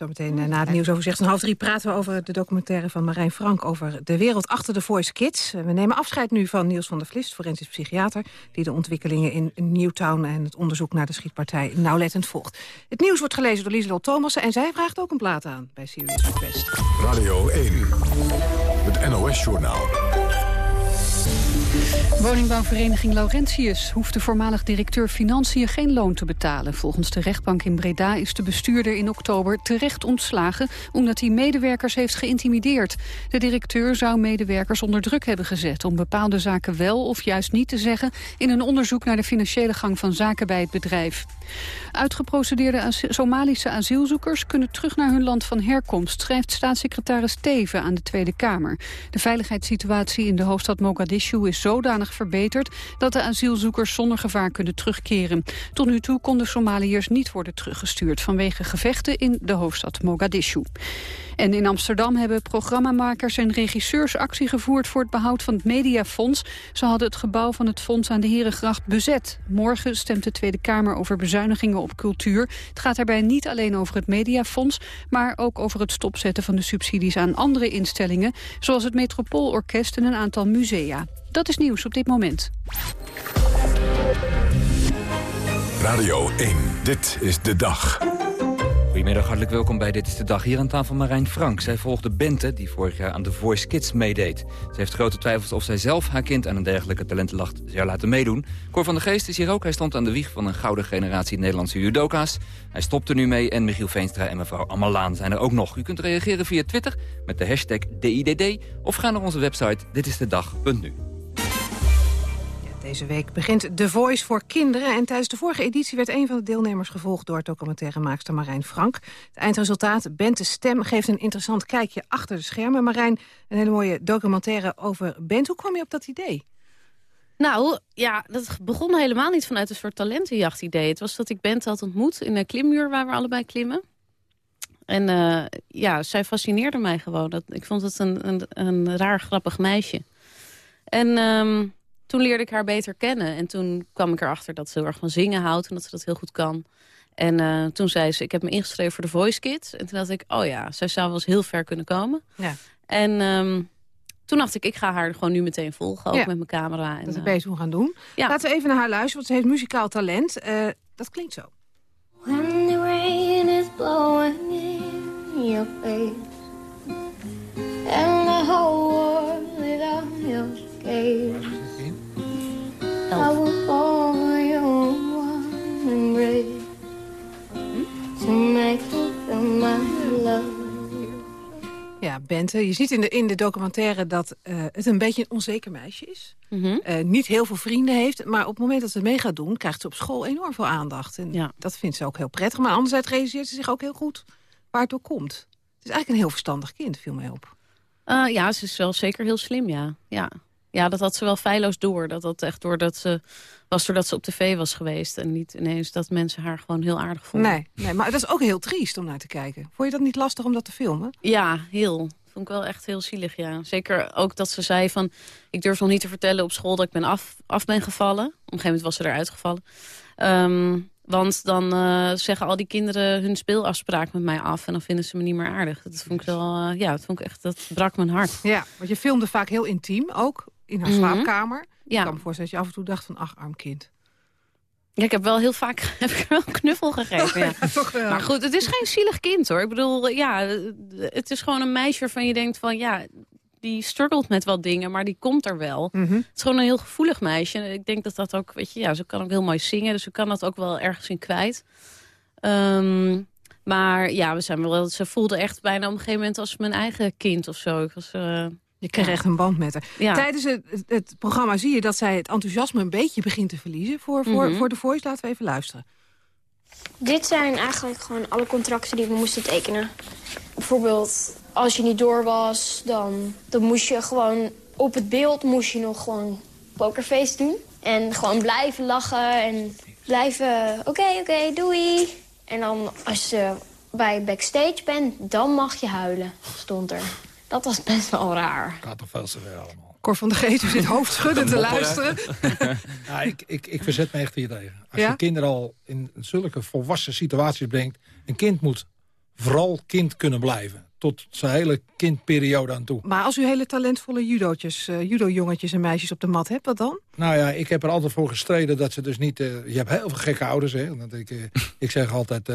S14: Zometeen eh, na het nieuwsoverzicht van half drie praten we over de documentaire van Marijn Frank over de wereld achter de Voice Kids. We nemen afscheid nu van Niels van der Vlist, forensisch psychiater, die de ontwikkelingen in Newtown en het onderzoek naar de schietpartij nauwlettend volgt. Het nieuws wordt gelezen door Lieselot Thomassen en zij vraagt ook een plaat aan bij Serious Request.
S10: Radio 1. Het NOS-journaal.
S22: Woningbouwvereniging Laurentius hoeft de voormalig directeur Financiën geen loon te betalen. Volgens de rechtbank in Breda is de bestuurder in oktober terecht ontslagen... omdat hij medewerkers heeft geïntimideerd. De directeur zou medewerkers onder druk hebben gezet... om bepaalde zaken wel of juist niet te zeggen... in een onderzoek naar de financiële gang van zaken bij het bedrijf. Uitgeprocedeerde Somalische asielzoekers kunnen terug naar hun land van herkomst... schrijft staatssecretaris Teven aan de Tweede Kamer. De veiligheidssituatie in de hoofdstad Mogadishu is zodanig verbeterd dat de asielzoekers zonder gevaar kunnen terugkeren. Tot nu toe konden Somaliërs niet worden teruggestuurd vanwege gevechten in de hoofdstad Mogadishu. En in Amsterdam hebben programmamakers en regisseurs actie gevoerd voor het behoud van het Mediafonds. Ze hadden het gebouw van het fonds aan de Herengracht bezet. Morgen stemt de Tweede Kamer over bezuinigingen op cultuur. Het gaat daarbij niet alleen over het Mediafonds, maar ook over het stopzetten van de subsidies aan andere instellingen, zoals het Metropoolorkest en een aantal musea. Dat is nieuws op dit moment.
S10: Radio 1, dit is de dag.
S16: Goedemiddag, hartelijk welkom bij Dit is de Dag. Hier aan tafel Marijn Frank. Zij volgde Bente, die vorig jaar aan The Voice Kids meedeed. Ze heeft grote twijfels of zij zelf haar kind aan een dergelijke talentenlacht zou laten meedoen. Cor van der Geest is hier ook. Hij stond aan de wieg van een gouden generatie Nederlandse judoka's. Hij stopt er nu mee en Michiel Veenstra en mevrouw Amalaan zijn er ook nog. U kunt reageren via Twitter met de hashtag DIDD of ga naar onze website ditistedag.nu.
S14: Deze week begint The Voice voor kinderen. En tijdens de vorige editie werd een van de deelnemers gevolgd... door documentairemaakster Marijn Frank. Het eindresultaat, Bente Stem, geeft een interessant kijkje achter de schermen. Marijn, een hele mooie documentaire over Bent. Hoe kwam je op dat idee?
S18: Nou, ja, dat begon helemaal niet vanuit een soort talentenjachtidee. Het was dat ik Bent had ontmoet in een klimmuur waar we allebei klimmen. En eh, ja, zij fascineerde mij gewoon. Dat, ik vond het een, een, een raar, grappig meisje. En ehm, toen leerde ik haar beter kennen. En toen kwam ik erachter dat ze heel erg van zingen houdt... en dat ze dat heel goed kan. En eh, toen zei ze, ik heb me ingeschreven voor de Voice Kids. En toen dacht ik, oh ja, zij zou wel eens heel ver kunnen komen.
S14: Ja.
S18: En ehm, toen dacht ik, ik ga haar gewoon nu meteen volgen, ook
S14: Ja.
S18: met mijn camera. En,
S14: Dat
S18: eh,
S14: is bezig gaan doen. Laten we even naar haar luisteren, want ze heeft muzikaal talent. Eh, dat klinkt zo.
S23: When the rain is blowing in your face And the whole world is on your I will fall for your warm embrace To make you feel my love
S14: Ja, Bente, je ziet in de, in de documentaire dat eh, het een beetje een onzeker meisje is.
S18: Mhm.
S14: Eh, niet heel veel vrienden heeft, maar op het moment dat ze mee gaat doen... krijgt ze op school enorm veel aandacht. En dat vindt ze ook heel prettig. Maar anderzijds realiseert ze zich ook heel goed waar het door komt. Het is eigenlijk een heel verstandig kind, viel mij op.
S18: Eh, ja, ze is wel zeker heel slim, ja. ja. Ja, dat had ze wel feilloos door. Dat dat echt doordat ze was doordat ze op tv was geweest. En niet ineens dat mensen haar gewoon heel aardig vonden.
S14: Nee, nee, maar dat is ook heel triest om naar te kijken. Vond je dat niet lastig om dat te filmen?
S18: Ja, heel. Vond ik wel echt heel zielig, ja. Zeker ook dat ze zei van... ik durf nog niet te vertellen op school dat ik ben af, af ben gevallen. Op een gegeven moment was ze eruit gevallen. Ehm, want dan eh, zeggen al die kinderen hun speelafspraak met mij af... en dan vinden ze me niet meer aardig. Dat vond ik wel, eh, ja, dat vond ik echt, dat brak mijn hart.
S14: Ja, want je filmde vaak heel intiem, ook in haar
S18: Mhm.
S14: slaapkamer.
S18: Ja.
S14: Ik kan me voorstellen dat je af en toe dacht van, ach, arm kind.
S18: Ja, ik heb wel heel vaak heb ik wel een knuffel gegeven. Ja.
S14: toch wel.
S18: Maar goed, het is geen zielig kind hoor. Ik bedoel, ja, het is gewoon een meisje waarvan je denkt van ja, die struggelt met wat dingen, maar die komt er wel.
S14: Mhm.
S18: Het is gewoon een heel gevoelig meisje. Ik denk dat dat ook, weet je, ja, ze kan ook heel mooi zingen, dus ze kan dat ook wel ergens in kwijt. Ehm, maar ja, we zijn wel, ze voelde echt bijna op een gegeven moment als mijn eigen kind of zo. Ik was, eh,
S14: Je kreeg
S18: ja.
S14: echt een band met haar.
S18: Ja.
S14: Tijdens het, het, het programma zie je dat zij het enthousiasme een beetje begint te verliezen voor, voor,
S23: Mhm.
S14: voor de voice. Laten we even luisteren.
S23: Dit zijn eigenlijk gewoon alle contracten die we moesten tekenen. Bijvoorbeeld, als je niet door was, dan, dan moest je gewoon op het beeld moest je nog gewoon pokerface doen. En gewoon blijven lachen en blijven, oké, oké, doei. En dan als je bij backstage bent, dan mag je huilen, stond er. Dat was best wel raar.
S19: Gaat toch veel te ver allemaal.
S14: Cor van der Geest zit hoofdschuddend te luisteren.
S19: Ja, ik, ik, ik verzet me echt hier tegen. Als
S14: Ja?
S19: je kinderen al in zulke volwassen situaties brengt... een kind moet vooral kind kunnen blijven. Tot zijn hele kindperiode aan toe.
S14: Maar als u hele talentvolle judootjes, eh, judo-jongetjes en meisjes op de mat hebt, wat dan?
S19: Nou ja, ik heb er altijd voor gestreden dat ze dus niet... eh, je hebt heel veel gekke ouders, hè. Ik, eh, ik zeg altijd...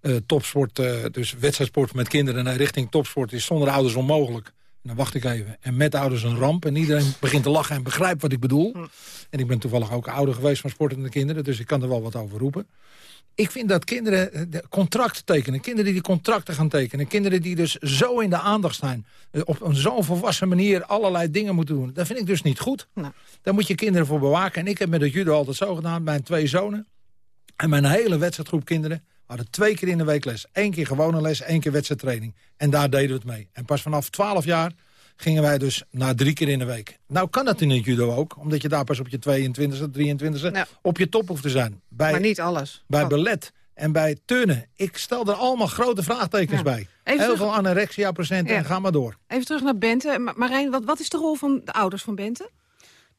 S19: eh, topsport, eh, dus wedstrijdsport met kinderen nee, richting topsport... is zonder ouders onmogelijk. En dan wacht ik even. En met ouders een ramp. En iedereen begint te lachen en begrijpt wat ik bedoel. En ik ben toevallig ook ouder geweest van sportende kinderen. Dus ik kan er wel wat over roepen. Ik vind dat kinderen eh, contracten tekenen. Kinderen die contracten gaan tekenen. Kinderen die dus zo in de aandacht zijn. Op een zo'n volwassen manier allerlei dingen moeten doen. Dat vind ik dus niet goed. Daar moet je kinderen voor bewaken. En ik heb met het judo altijd zo gedaan. Mijn twee zonen. En mijn hele wedstrijdgroep kinderen hadden twee keer in de week les. Eén keer gewone les, één keer wedstrijdtraining. En daar deden we het mee. En pas vanaf 12 jaar gingen wij dus naar drie keer in de week. Nou kan dat in het judo ook, omdat je daar pas op je 22e, 23e op je top hoeft te zijn. Bij,
S14: Maar niet alles.
S19: Bij
S14: Oh.
S19: ballet en bij turnen. Ik stel er allemaal grote vraagtekens
S14: Ja.
S19: bij.
S14: Even
S19: Heel
S14: terug-
S19: veel anorexia-procenten
S14: Ja.
S19: en ga maar door.
S14: Even terug naar Bente. Ma- Marijn, wat, wat is de rol van de ouders van Bente?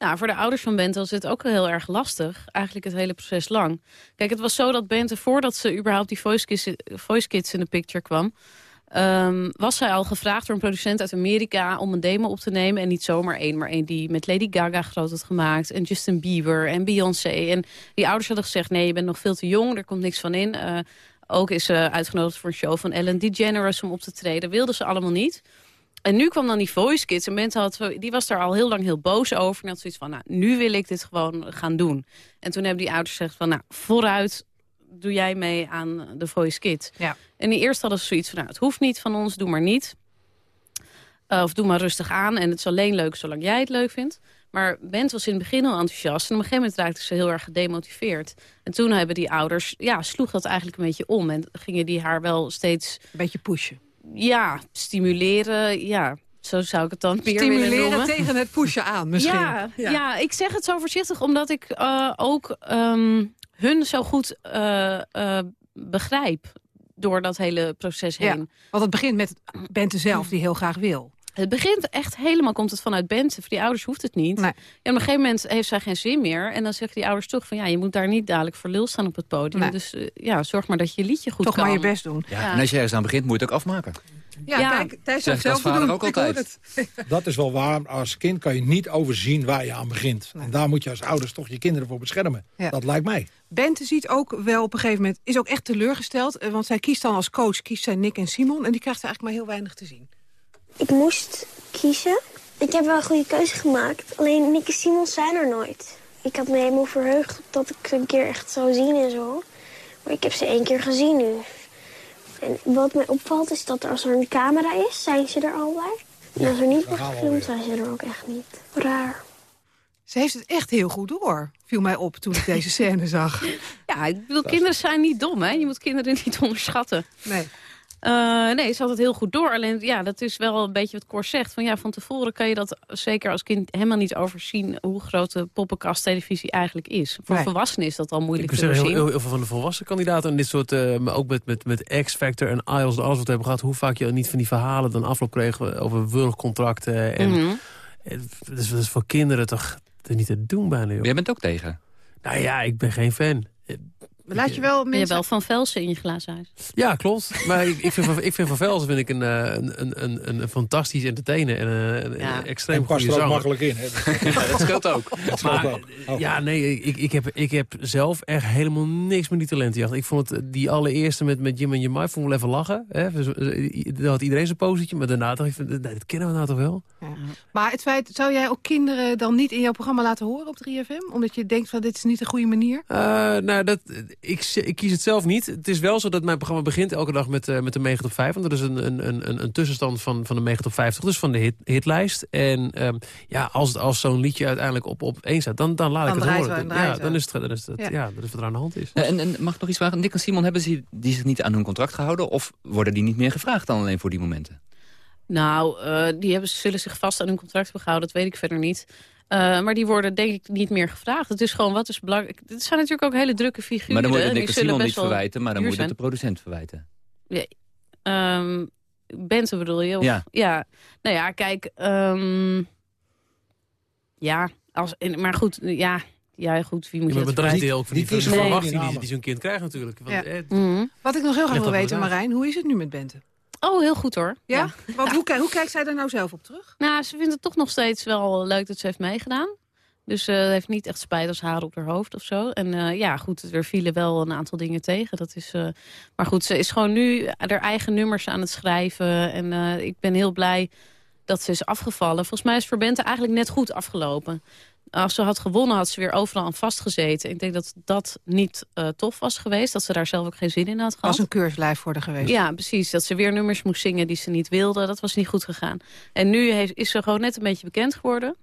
S18: Nou, voor de ouders van Bente was het ook heel erg lastig. Eigenlijk het hele proces lang. Kijk, het was zo dat Bente, voordat ze überhaupt die Voice Kids, Voice Kids in de picture kwam... ehm, was zij al gevraagd door een producent uit Amerika om een demo op te nemen. En niet zomaar één, maar één die met Lady Gaga groot had gemaakt. En Justin Bieber en Beyoncé. En die ouders hadden gezegd, nee, je bent nog veel te jong. Er komt niks van in. Eh, ook is ze uitgenodigd voor een show van Ellen DeGeneres om op te treden. Wilden ze allemaal niet. En nu kwam dan die Voice Kids. En Bente had, die was daar al heel lang heel boos over. En had zoiets van, nou, nu wil ik dit gewoon gaan doen. En toen hebben die ouders gezegd van, nou, vooruit doe jij mee aan de Voice Kids.
S14: Ja.
S18: En die eerst hadden ze zoiets van, nou, het hoeft niet van ons, doe maar niet. Eh, of doe maar rustig aan en het is alleen leuk zolang jij het leuk vindt. Maar Bent was in het begin al enthousiast. En op een gegeven moment raakte ze heel erg gedemotiveerd. En toen hebben die ouders, ja, sloeg dat eigenlijk een beetje om. En gingen die haar wel steeds...
S14: Een beetje pushen.
S18: Ja, stimuleren, ja. Zo zou ik het dan weer
S14: Stimuleren tegen het pushen aan misschien.
S18: Ja, ja. ik zeg het zo voorzichtig omdat ik eh, ook ehm, hun zo goed eh, eh, begrijp door dat hele proces heen.
S14: Ja, want het begint met Bente zelf die heel graag wil.
S18: Het begint echt helemaal, komt het vanuit Bente. Voor die ouders hoeft het niet. En op een gegeven moment heeft zij geen zin meer. En dan zeggen die ouders toch van... ja, je moet daar niet dadelijk voor lul staan op het podium.
S14: Nee.
S18: Dus eh, ja, zorg maar dat je liedje goed
S14: Toch
S18: kan.
S14: maar je best doen.
S16: Ja, En als je ergens aan begint, moet je het ook afmaken.
S14: Ja,
S18: Ja.
S14: kijk, Thijs zou zelf doen.
S16: ook altijd.
S14: het.
S19: Dat is wel waar. Als kind kan je niet overzien waar je aan begint. En daar moet je als ouders toch je kinderen voor beschermen.
S14: Ja.
S19: Dat lijkt mij.
S14: Bente ziet ook wel op een gegeven moment... is ook echt teleurgesteld. eh, Want zij kiest dan als coach kiest zij Nick en Simon. En die krijgt eigenlijk maar heel weinig te zien.
S23: Ik moest kiezen. Ik heb wel een goede keuze gemaakt. Alleen Nick en Simon zijn er nooit. Ik had me helemaal verheugd dat ik ze een keer echt zou zien en zo. Maar ik heb ze één keer gezien nu. En wat mij opvalt is dat als er een camera is, zijn ze er al bij. En als er niet wordt gefilmd, zijn ze er ook echt niet. Raar.
S14: Ze heeft het echt heel goed door, viel mij op toen ik deze scène zag.
S18: Ja, ik bedoel, kinderen zijn niet dom, hè? Je moet kinderen niet onderschatten.
S14: Nee.
S18: Eh, nee, ze had het heel goed door. Alleen, ja, dat is wel een beetje wat Cor zegt. Van, ja, van tevoren kan je dat zeker als kind helemaal niet overzien... hoe groot de poppenkast televisie eigenlijk is. Voor
S17: Nee.
S18: volwassenen is dat al moeilijk
S17: moet
S18: te
S17: zeggen, heel,
S18: doorzien.
S17: heel, heel veel van de volwassen kandidaten en dit soort, eh, maar ook met, met, met X-Factor en IELTS en alles wat we hebben gehad, hoe vaak je niet van die verhalen dan afloop kreeg over wurgcontracten. En, en dat, is, dat is voor kinderen toch niet te doen bijna, joh.
S16: Jij bent ook tegen?
S17: Nou ja, ik ben geen fan.
S14: Laat je wel
S18: Ben je wel van Velsen in je glazen huis?
S17: Ja, klopt. Maar ik, ik vind, van- ik vind Van Velzen vind ik een, eh, een, een, een, een, een fantastisch entertainer en een, een
S18: Ja.
S17: extreem
S19: En past
S17: goede
S19: er ook
S17: zanger.
S19: makkelijk in. Hè?
S17: Ja, dat scheelt ook.
S19: scheelt
S17: Maar,
S19: ook. Oh.
S17: Ja, nee, ik, ik, heb, ik heb zelf echt helemaal niks met die talentenjacht. Ik vond het, die allereerste met, met Jim en Jamai, vond ik wel even lachen. Hè? Dan had iedereen zijn posetje, maar daarna dacht ik, nee, dat kennen we nou toch wel?
S14: Maar het feit, zou jij ook kinderen dan niet in jouw programma laten horen op 3FM? Omdat je denkt van dit is niet de goede manier?
S17: Eh, nou, dat, ik, ik kies het zelf niet. Het is wel zo dat mijn programma begint elke dag met, eh, met de Mega Top 5. Want dat is een, een, een, een tussenstand van, van de Top 50, dus van de hit, hitlijst. En ehm, ja, als, als zo'n liedje uiteindelijk op, op één staat, dan, dan laat
S14: Dan
S17: ik het horen.
S14: dan
S17: ja, dan is het, dan is het,
S14: Ja.
S17: ja. dat is wat er aan de hand is.
S16: Eh, En, en mag ik nog iets vragen? Nick en Simon, hebben ze die zich niet aan hun contract gehouden? Of worden die niet meer gevraagd dan alleen voor die momenten?
S18: Nou, eh, die hebben, zullen zich vast aan hun contract hebben gehouden. Dat weet ik verder niet. Eh, maar die worden denk ik niet meer gevraagd. Het is gewoon, wat is belangrijk? Het zijn natuurlijk ook hele drukke figuren.
S16: maar dan moet je
S18: zullen
S16: Simon niet verwijten, maar dan moet je het de producent verwijten.
S18: Ja, ehm, Bente bedoel je? Of,
S16: Ja.
S18: ja. Nou ja, kijk. ehm, ja, als, maar goed, ja, ja, goed, wie moet
S17: Ja,
S18: je
S17: maar
S18: het
S17: bedrijf die ook van die,
S18: Die
S17: verwachting
S18: die
S17: die,
S18: namen.
S17: die zo'n kind krijgt natuurlijk. Want,
S14: Ja.
S17: eh,
S18: Mhm.
S14: Wat ik nog heel graag wil weten. Marijn, hoe is het nu met Bente?
S18: Oh, heel goed hoor.
S14: Ja? Want hoe, hoe kijkt zij daar nou zelf op terug?
S18: Nou, ze vindt het toch nog steeds wel leuk dat ze heeft meegedaan. Dus ze heeft niet echt spijt als haar op haar hoofd of zo. En eh, ja, goed, er vielen wel een aantal dingen tegen. Dat is, eh, maar goed, ze is gewoon nu haar eigen nummers aan het schrijven. En eh, ik ben heel blij dat ze is afgevallen. Volgens mij is voor Bente eigenlijk net goed afgelopen. Als ze had gewonnen, had ze weer overal aan vastgezeten. Ik denk dat dat niet eh, tof was geweest. Dat ze daar zelf ook geen zin in had gehad.
S14: Als een keurslijf voor de geweest.
S18: Ja, precies. Dat ze weer nummers moest zingen die ze niet wilde. Dat was niet goed gegaan. En nu heeft, is ze gewoon net een beetje bekend geworden.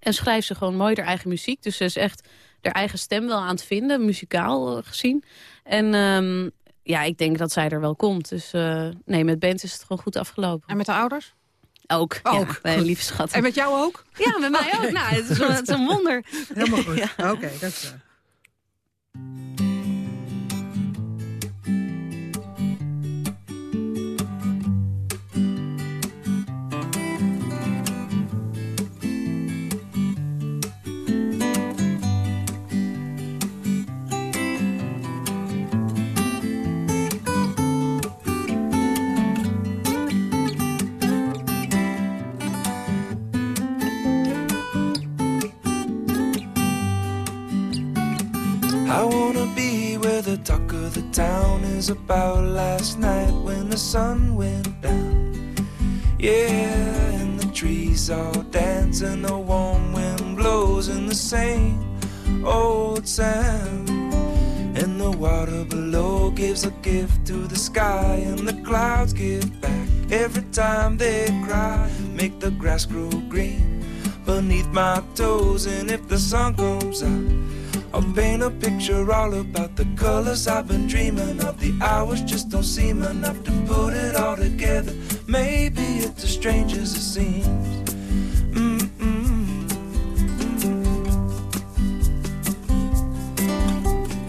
S18: En schrijft ze gewoon mooi haar eigen muziek. Dus ze is echt haar eigen stem wel aan het vinden, muzikaal eh, gezien. En ehm, ja, ik denk dat zij er wel komt. Dus eh, nee, met Bent is het gewoon goed afgelopen.
S14: En met de ouders?
S18: Ook,
S14: Ook,
S18: ja, lieve schat.
S14: En met jou ook?
S18: Ja, met mij ook. Nou, het is, een- het is een wonder.
S14: Helemaal goed.
S18: Ja.
S14: Oké, dat is...
S24: is about last night when the sun went down. Yeah, and the trees all dance and the warm wind blows in the same old sound. And the water below gives a gift to the sky, and the clouds give back every time they cry. Make the grass grow green beneath my toes, and if the sun comes out, I'll paint a picture all about the colors I've been dreaming of. The hours just don't seem enough to put it all together. Maybe it's as strange as it seems. Mm-mm.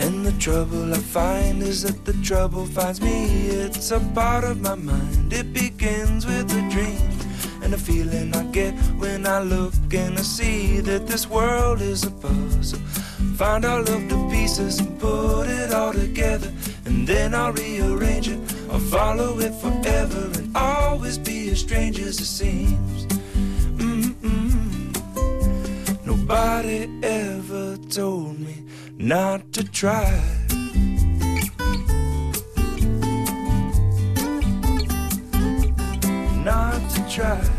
S24: And the trouble I find is that the trouble finds me. It's a part of my mind. It begins with a dream. And the feeling I get when I look and I see that this world is a puzzle. Find all of the pieces and put it all together. And then I'll rearrange it. I'll follow it forever and always be as strange as it seems. Mm-mm. Nobody ever told me not to try. Not to try.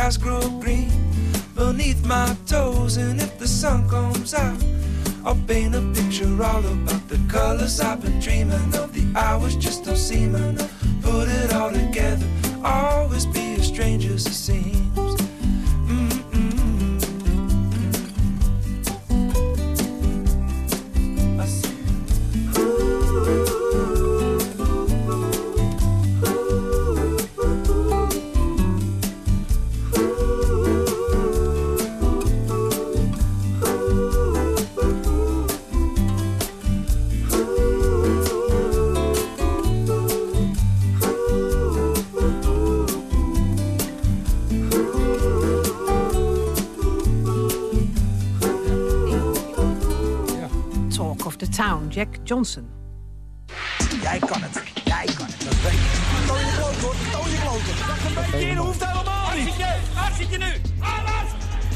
S24: Grass grow green beneath my toes, and if the sun comes out, I'll paint a picture all about the colors I've been dreaming of. The hours just don't seem enough. Put it all together, always be a stranger, as it seems.
S14: Johnson.
S25: Jij kan het. Jij kan het. Dat weet ik. Toon je kloot hoor. Toon je kloten. Dat een beetje in hoeft helemaal niet. Waar zit je nu? Alles!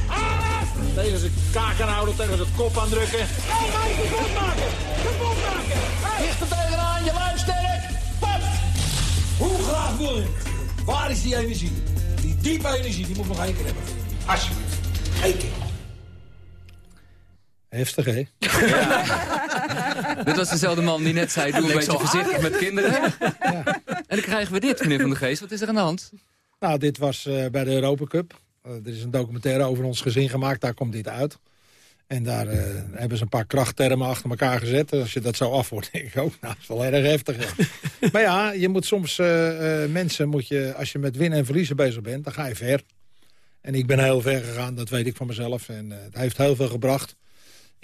S25: Alles!
S19: Tegen zijn kaken houden, tegen zijn kop aandrukken.
S25: Hey, maar kapot maken! Kapot maken! Richt er tegenaan, je lijf sterk! Pas!
S19: Hoe graag wil je? Waar is die energie? Die diepe energie, die moet ik nog één keer hebben. Alsjeblieft. Eén keer. Heftig, hè?
S16: Dit was dezelfde man die net zei, doe een beetje voorzichtig met kinderen. En dan krijgen we dit, meneer Van der Geest. Wat is er aan de hand?
S19: Nou, dit was eh, bij de Europa Cup. Eh, er is een documentaire over ons gezin gemaakt, daar komt dit uit. En daar eh, hebben ze een paar krachttermen achter elkaar gezet. Als je dat zo afhoort, denk ik ook, nou, dat is wel erg heftig. ja. maar ja, je moet soms mensen, moet je, als je met winnen en verliezen bezig bent, dan ga je ver. En ik ben heel ver gegaan, dat weet ik van mezelf. En het heeft heel veel gebracht.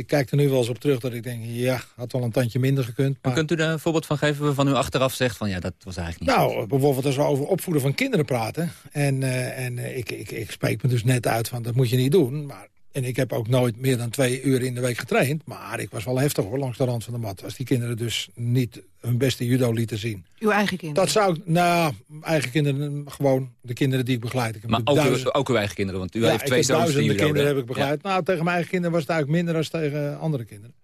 S19: Ik kijk er nu wel eens op terug dat ik denk, ja, had wel een tandje minder gekund.
S16: Maar kunt u daar een voorbeeld van geven waarvan u achteraf zegt van ja, dat was eigenlijk niet
S19: Nou, bijvoorbeeld als we over opvoeden van kinderen praten. En, eh, en eh, ik, ik, ik spreek me dus net uit van dat moet je niet doen. Maar, en ik heb ook nooit meer dan twee uur in de week getraind. Maar ik was wel heftig hoor, langs de rand van de mat. Als die kinderen dus niet hun beste judo lieten zien.
S14: Uw eigen kinderen?
S19: Dat zou ik, nou, mijn eigen kinderen, gewoon de kinderen die ik begeleid. Ik heb
S16: Maar ook,
S19: duizend-
S16: ook uw eigen kinderen, want u
S19: ja,
S16: heeft twee zoons die
S19: duizenden kinderen heb ik begeleid. Nou, tegen mijn eigen kinderen was het eigenlijk minder dan tegen andere kinderen.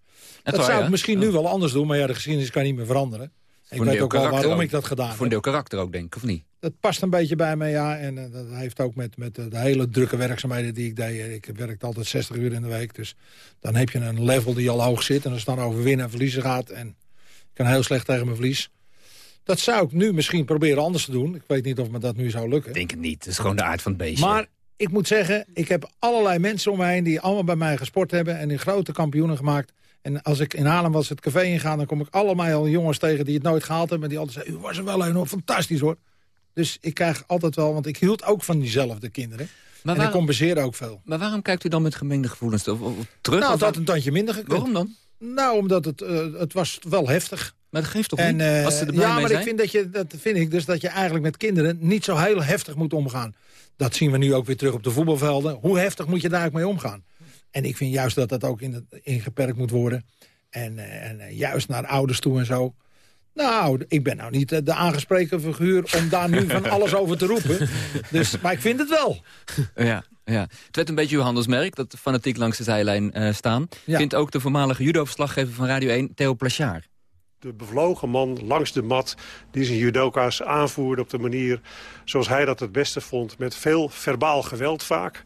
S19: Dat
S16: waar,
S19: zou
S16: ja?
S19: ik misschien nu wel anders doen, maar ja, de geschiedenis kan niet meer veranderen. Ik weet ook wel waarom ik dat gedaan
S16: Voor een deel karakter ook, denk ik, of niet?
S19: Dat past een beetje bij me, ja. En eh, dat heeft ook met, met de hele drukke werkzaamheden die ik deed. Ik werkte altijd 60 uur in de week. Dus dan heb je een level die al hoog zit. En als het dan over winnen en verliezen gaat. En ik kan heel slecht tegen mijn verlies. Dat zou ik nu misschien proberen anders te doen. Ik weet niet of me dat nu zou lukken.
S16: Ik denk het niet. Het is gewoon de aard van het beestje.
S19: Maar ik moet zeggen, ik heb allerlei mensen om me heen... die allemaal bij mij gesport hebben en die grote kampioenen gemaakt. En als ik in Haarlem was het café inga... dan kom ik allemaal jongens tegen die het nooit gehaald hebben... en die altijd zeggen, u was er wel een, hoor. fantastisch hoor. Dus ik krijg altijd wel, want ik hield ook van diezelfde kinderen. en ik
S16: waarom-
S19: compenseerde ook veel.
S16: Maar waarom kijkt u dan met gemengde gevoelens of- of- terug?
S19: nou, het had een tandje minder gekund.
S16: Waarom dan?
S19: Nou, omdat het, eh, het was wel heftig.
S16: Maar dat geeft toch
S19: en,
S16: niet?
S19: eh,
S16: Als ze er blij
S19: ja, maar ik vind dat, je, dat vind ik dus dat je eigenlijk met kinderen niet zo heel heftig moet omgaan. Dat zien we nu ook weer terug op de voetbalvelden. Hoe heftig moet je daar ook mee omgaan? En ik vind juist dat dat ook in het- ingeperkt moet worden. En, eh, en eh, juist naar ouders toe en zo. Nou, ik ben nou niet eh, de aangespreken figuur om daar nu van alles over te roepen. Dus, maar ik vind het wel.
S16: Ja, ja. Het werd een beetje uw handelsmerk, dat fanatiek langs de zijlijn eh, staan.
S19: Ja.
S16: Vindt ook de voormalige judo-verslaggever van Radio 1, Theo Plachard.
S26: De bevlogen man langs de mat die zijn judoka's aanvoerde op de manier zoals hij dat het beste vond. Met veel verbaal geweld vaak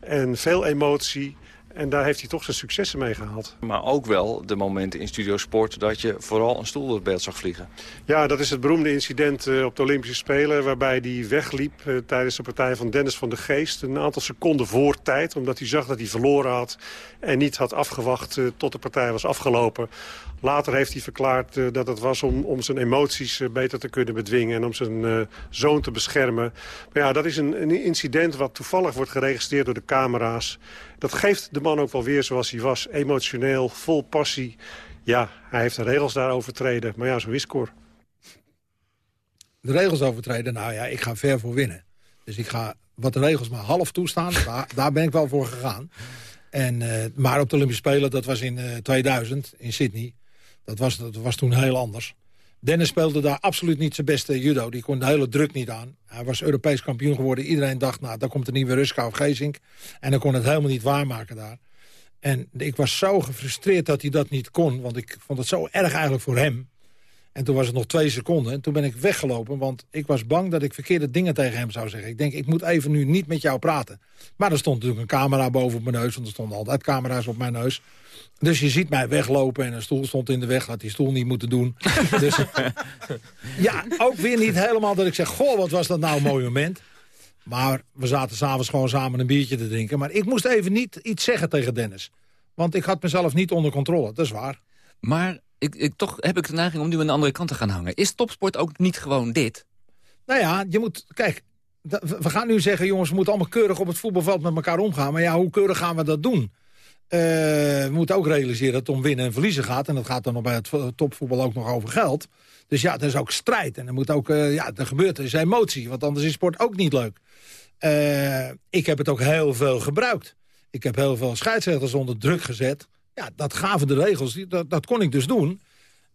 S26: en veel emotie. En daar heeft hij toch zijn successen mee gehaald.
S27: Maar ook wel de momenten in Studio Sport dat je vooral een stoel door het beeld zag vliegen.
S26: Ja, dat is het beroemde incident eh, op de Olympische Spelen... waarbij hij wegliep eh, tijdens de partij van Dennis van de Geest. Een aantal seconden voor tijd, omdat hij zag dat hij verloren had... en niet had afgewacht eh, tot de partij was afgelopen. Later heeft hij verklaard eh, dat het was om, om zijn emoties eh, beter te kunnen bedwingen... en om zijn eh, zoon te beschermen. Maar ja, dat is een, een incident wat toevallig wordt geregistreerd door de camera's. Dat geeft de man ook wel weer zoals hij was. Emotioneel, vol passie. Ja, hij heeft de regels daar overtreden. Maar ja, zo is Cor.
S19: de regels overtreden, nou ja, ik ga ver voor winnen. Dus ik ga, wat de regels maar half toestaan, daar, daar ben ik wel voor gegaan. En, maar op de Olympische Spelen, dat was in eh, 2000, in Sydney. Dat was, dat was toen heel anders. Dennis speelde daar absoluut niet zijn beste judo. Die kon de hele druk niet aan. Hij was Europees kampioen geworden. Iedereen dacht, nou, daar komt een nieuwe Ruska of Geesink. En dan kon het helemaal niet waarmaken daar. En ik was zo gefrustreerd dat hij dat niet kon. Want ik vond het zo erg eigenlijk voor hem. En toen was het nog twee seconden. En toen ben ik weggelopen, want ik was bang dat ik verkeerde dingen tegen hem zou zeggen. Ik denk, ik moet even nu niet met jou praten. Maar er stond natuurlijk een camera boven op mijn neus, want er stonden altijd camera's op mijn neus. Dus je ziet mij weglopen en een stoel stond in de weg. Had die stoel niet moeten doen. dus ja, ook weer niet helemaal dat ik zeg... goh, wat was dat nou een mooi moment. Maar we zaten s'avonds gewoon samen een biertje te drinken. Maar ik moest even niet iets zeggen tegen Dennis. Want ik had mezelf niet onder controle, dat is waar.
S16: Maar ik, ik, toch heb ik de neiging om nu aan de andere kant te gaan hangen. Is topsport ook niet gewoon dit?
S19: Nou ja, je moet... Kijk, we gaan nu zeggen... jongens, we moeten allemaal keurig op het voetbalveld met elkaar omgaan. Maar ja, hoe keurig gaan we dat doen? Eh, we moeten ook realiseren dat het om winnen en verliezen gaat. En dat gaat dan bij het vo- topvoetbal ook nog over geld. Dus ja, er is ook strijd. En er moet ook, eh, ja, er gebeurt, er is emotie. Want anders is sport ook niet leuk. Eh, ik heb het ook heel veel gebruikt. Ik heb heel veel scheidsrechters onder druk gezet. Ja, dat gaven de regels. Dat, dat kon ik dus doen.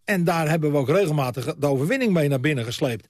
S19: En daar hebben we ook regelmatig de overwinning mee naar binnen gesleept.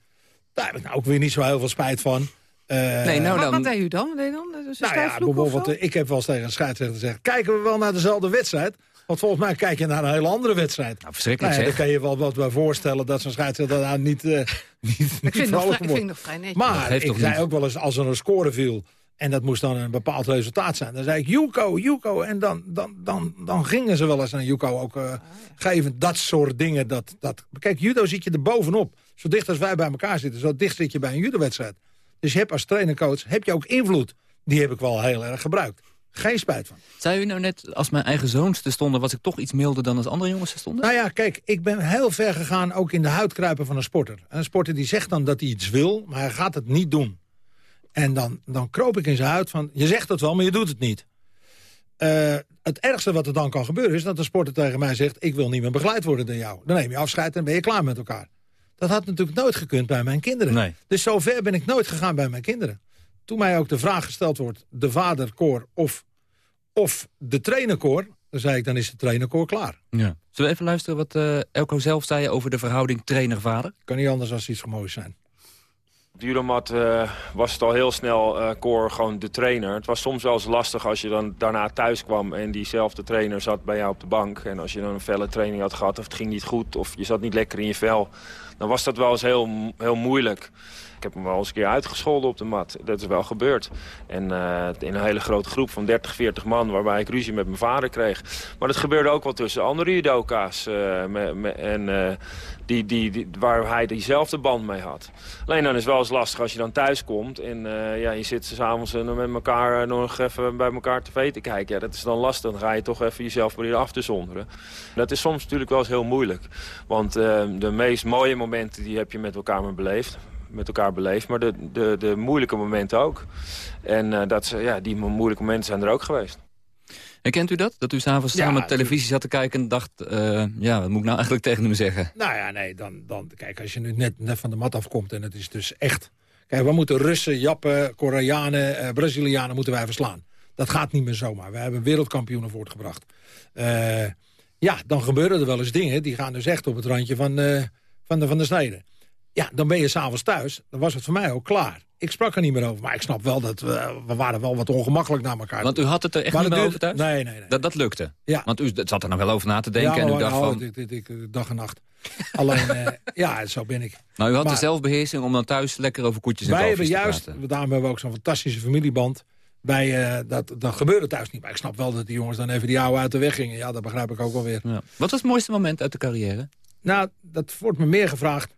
S19: Daar heb ik nou ook weer niet zo heel veel spijt van. Eh,
S16: Nee, nou
S14: wat,
S16: dan-
S14: wat deed u dan? Deed dan? Dus een
S19: nou ja, bijvoorbeeld, eh, ik heb wel eens tegen een scheidsrechter gezegd... kijken we wel naar dezelfde wedstrijd? Want volgens mij kijk je naar een hele andere wedstrijd. Nou,
S16: verschrikkelijk
S19: ja. Daar kan je wel wat bij voorstellen dat zo'n scheidsrechter daar niet, eh niet, niet
S14: Ik vind, het nog ik vind het nog vrij netjes.
S16: Dat
S19: Maar ik zei
S16: niet?
S19: ook wel eens, als er een score viel... en dat moest dan een bepaald resultaat zijn... dan zei ik, Juco, Juco. En dan, dan, dan, dan gingen ze wel eens aan Juco ook eh, geven. Dat soort dingen. Dat, dat... Kijk, judo zit je er bovenop. Zo dicht als wij bij elkaar zitten, zo dicht zit je bij een judowedstrijd. Dus je hebt als trainercoach heb je ook invloed. Die heb ik wel heel erg gebruikt. Geen spijt van.
S16: Zei u nou net, als mijn eigen zoons er stonden... was ik toch iets milder dan als andere jongens er stonden?
S19: Nou ja, kijk, ik ben heel ver gegaan ook in de huid kruipen van een sporter. Een sporter die zegt dan dat hij iets wil, maar hij gaat het niet doen. En dan, dan kroop ik in zijn huid van, je zegt het wel, maar je doet het niet. Eh, het ergste wat er dan kan gebeuren is dat de sporter tegen mij zegt... ik wil niet meer begeleid worden door jou. Dan neem je afscheid en ben je klaar met elkaar. Dat had natuurlijk nooit gekund bij mijn kinderen.
S16: Nee.
S19: Dus zover ben ik nooit gegaan bij mijn kinderen. Toen mij ook de vraag gesteld wordt, de vaderkoor of, of de trainerkoor... dan zei ik, dan is de trainerkoor klaar.
S16: Ja. Zullen we even luisteren wat eh, Elko zelf zei over de verhouding trainer-vader?
S19: Kan niet anders als iets moois zijn.
S28: De eh, was het al heel snel eh Cor gewoon de trainer. Het was soms wel eens lastig als je dan daarna thuis kwam... en diezelfde trainer zat bij jou op de bank. En als je dan een felle training had gehad of het ging niet goed... of je zat niet lekker in je vel, dan was dat wel eens heel, heel moeilijk. Ik heb hem wel eens een keer uitgescholden op de mat. Dat is wel gebeurd. En eh, in een hele grote groep van 30, 40 man... waarbij ik ruzie met mijn vader kreeg. Maar dat gebeurde ook wel tussen andere judoka's. eh, me- en, die, die, die, waar hij diezelfde band mee had. Alleen dan is het wel eens lastig als je dan thuis komt... en eh, ja, je zit s'avonds eh, met elkaar eh, nog even bij elkaar tv te kijken. Ja, dat is dan lastig. Dan ga je toch even jezelf proberen af te zonderen. Dat is soms natuurlijk wel eens heel moeilijk. Want de meest mooie momenten die heb je met elkaar maar beleefd met elkaar beleefd, maar de, de, de moeilijke momenten ook. En eh, dat, ja, die mo- moeilijke momenten zijn er ook geweest.
S16: Herkent u dat? Dat u s'avonds
S19: Ja,
S16: samen televisie zat te kijken en dacht... eh, ja, wat moet ik nou eigenlijk tegen hem zeggen?
S19: Nou ja, nee, dan, dan kijk, als je nu net, net van de mat afkomt en het is dus echt... Kijk, we moeten Russen, Jappen, Koreanen, eh, Brazilianen moeten wij verslaan. Dat gaat niet meer zomaar. We hebben wereldkampioenen voortgebracht. Eh, ja, dan gebeuren er wel eens dingen. Die gaan dus echt op het randje van, eh, van, de, van de snede. Ja, dan ben je s'avonds thuis. Dan was het voor mij ook klaar. Ik sprak er niet meer over. Maar ik snap wel dat we, we waren wel wat ongemakkelijk naar elkaar.
S16: Want u had het er echt
S19: Maar
S16: niet over thuis?
S19: Nee, nee, nee.
S16: Dat, dat lukte?
S19: Ja.
S16: Want u zat er nog wel over na te denken
S19: ja,
S16: en u dacht
S19: oh,
S16: van...
S19: dit- dit- dag en nacht. Alleen, eh, ja, zo ben ik.
S16: Nou, u had
S19: Maar-
S16: de zelfbeheersing om dan thuis lekker over koetjes en
S19: Wij hebben
S16: kalfjes te
S19: juist,
S16: praten.
S19: daarom hebben we ook zo'n fantastische familieband. Wij, eh, dat, dat gebeurde thuis niet. Maar ik snap wel dat die jongens dan even die oude uit de weg gingen. Ja, dat begrijp ik ook wel weer.
S16: Ja. Wat was het mooiste moment uit de carrière?
S19: Nou, dat wordt me meer gevraagd.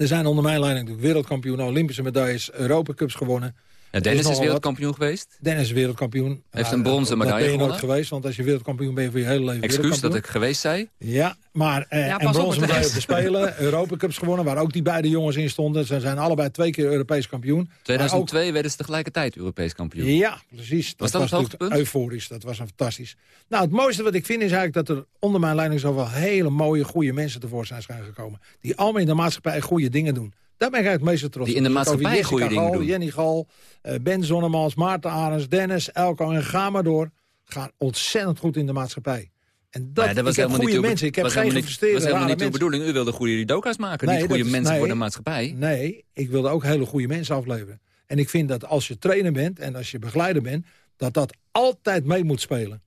S19: Er zijn onder mijn leiding natuurlijk wereldkampioenen, Olympische medailles, Europacups gewonnen.
S16: Ja,
S19: Er
S16: Dennis is wereldkampioen geweest.
S19: Dennis is wereldkampioen.
S16: Heeft
S19: Nou,
S16: een bronzen
S19: dat
S16: medaille
S19: ben je nooit
S16: gewonnen.
S19: geweest, want als je wereldkampioen ben je voor je hele leven
S16: Excuus dat ik geweest zei.
S19: Ja, maar eh,
S16: Ja,
S19: en bronzen medaille op de Spelen, Europacups gewonnen, waar ook die beide jongens in stonden. Ze zijn allebei twee keer Europees kampioen. Maar ook
S16: 2002 werden ze tegelijkertijd Europees kampioen.
S19: Ja, precies. Dat
S16: Was dat het
S19: natuurlijk
S16: hoogtepunt?
S19: Euforisch, dat was een fantastisch. Nou, het mooiste wat ik vind is eigenlijk dat er onder mijn leiding zoveel hele mooie, goede mensen tevoorschijn zijn gekomen. Die allemaal in de maatschappij goede dingen doen. Daar ben ik meeste trots
S16: Die in de.
S19: Dus
S16: maatschappij goede dingen doen.
S19: Jenny Gal, eh, Ben Zonnemans, Maarten Arends, Dennis, Elko en ga maar door. Gaan ontzettend goed in de maatschappij. En dat,
S16: dat was
S19: ik heb
S16: helemaal
S19: goede
S16: uw-
S19: mensen. Ik heb geen
S16: niet-
S19: gefrustreerde,
S16: was helemaal niet uw bedoeling. U wilde goede judoka's maken,
S19: Nee,
S16: niet goede
S19: dat
S16: mensen
S19: nee.
S16: voor de maatschappij.
S19: Nee, ik wilde ook hele goede mensen afleveren. En ik vind dat als je trainer bent en als je begeleider bent... dat dat altijd mee moet spelen.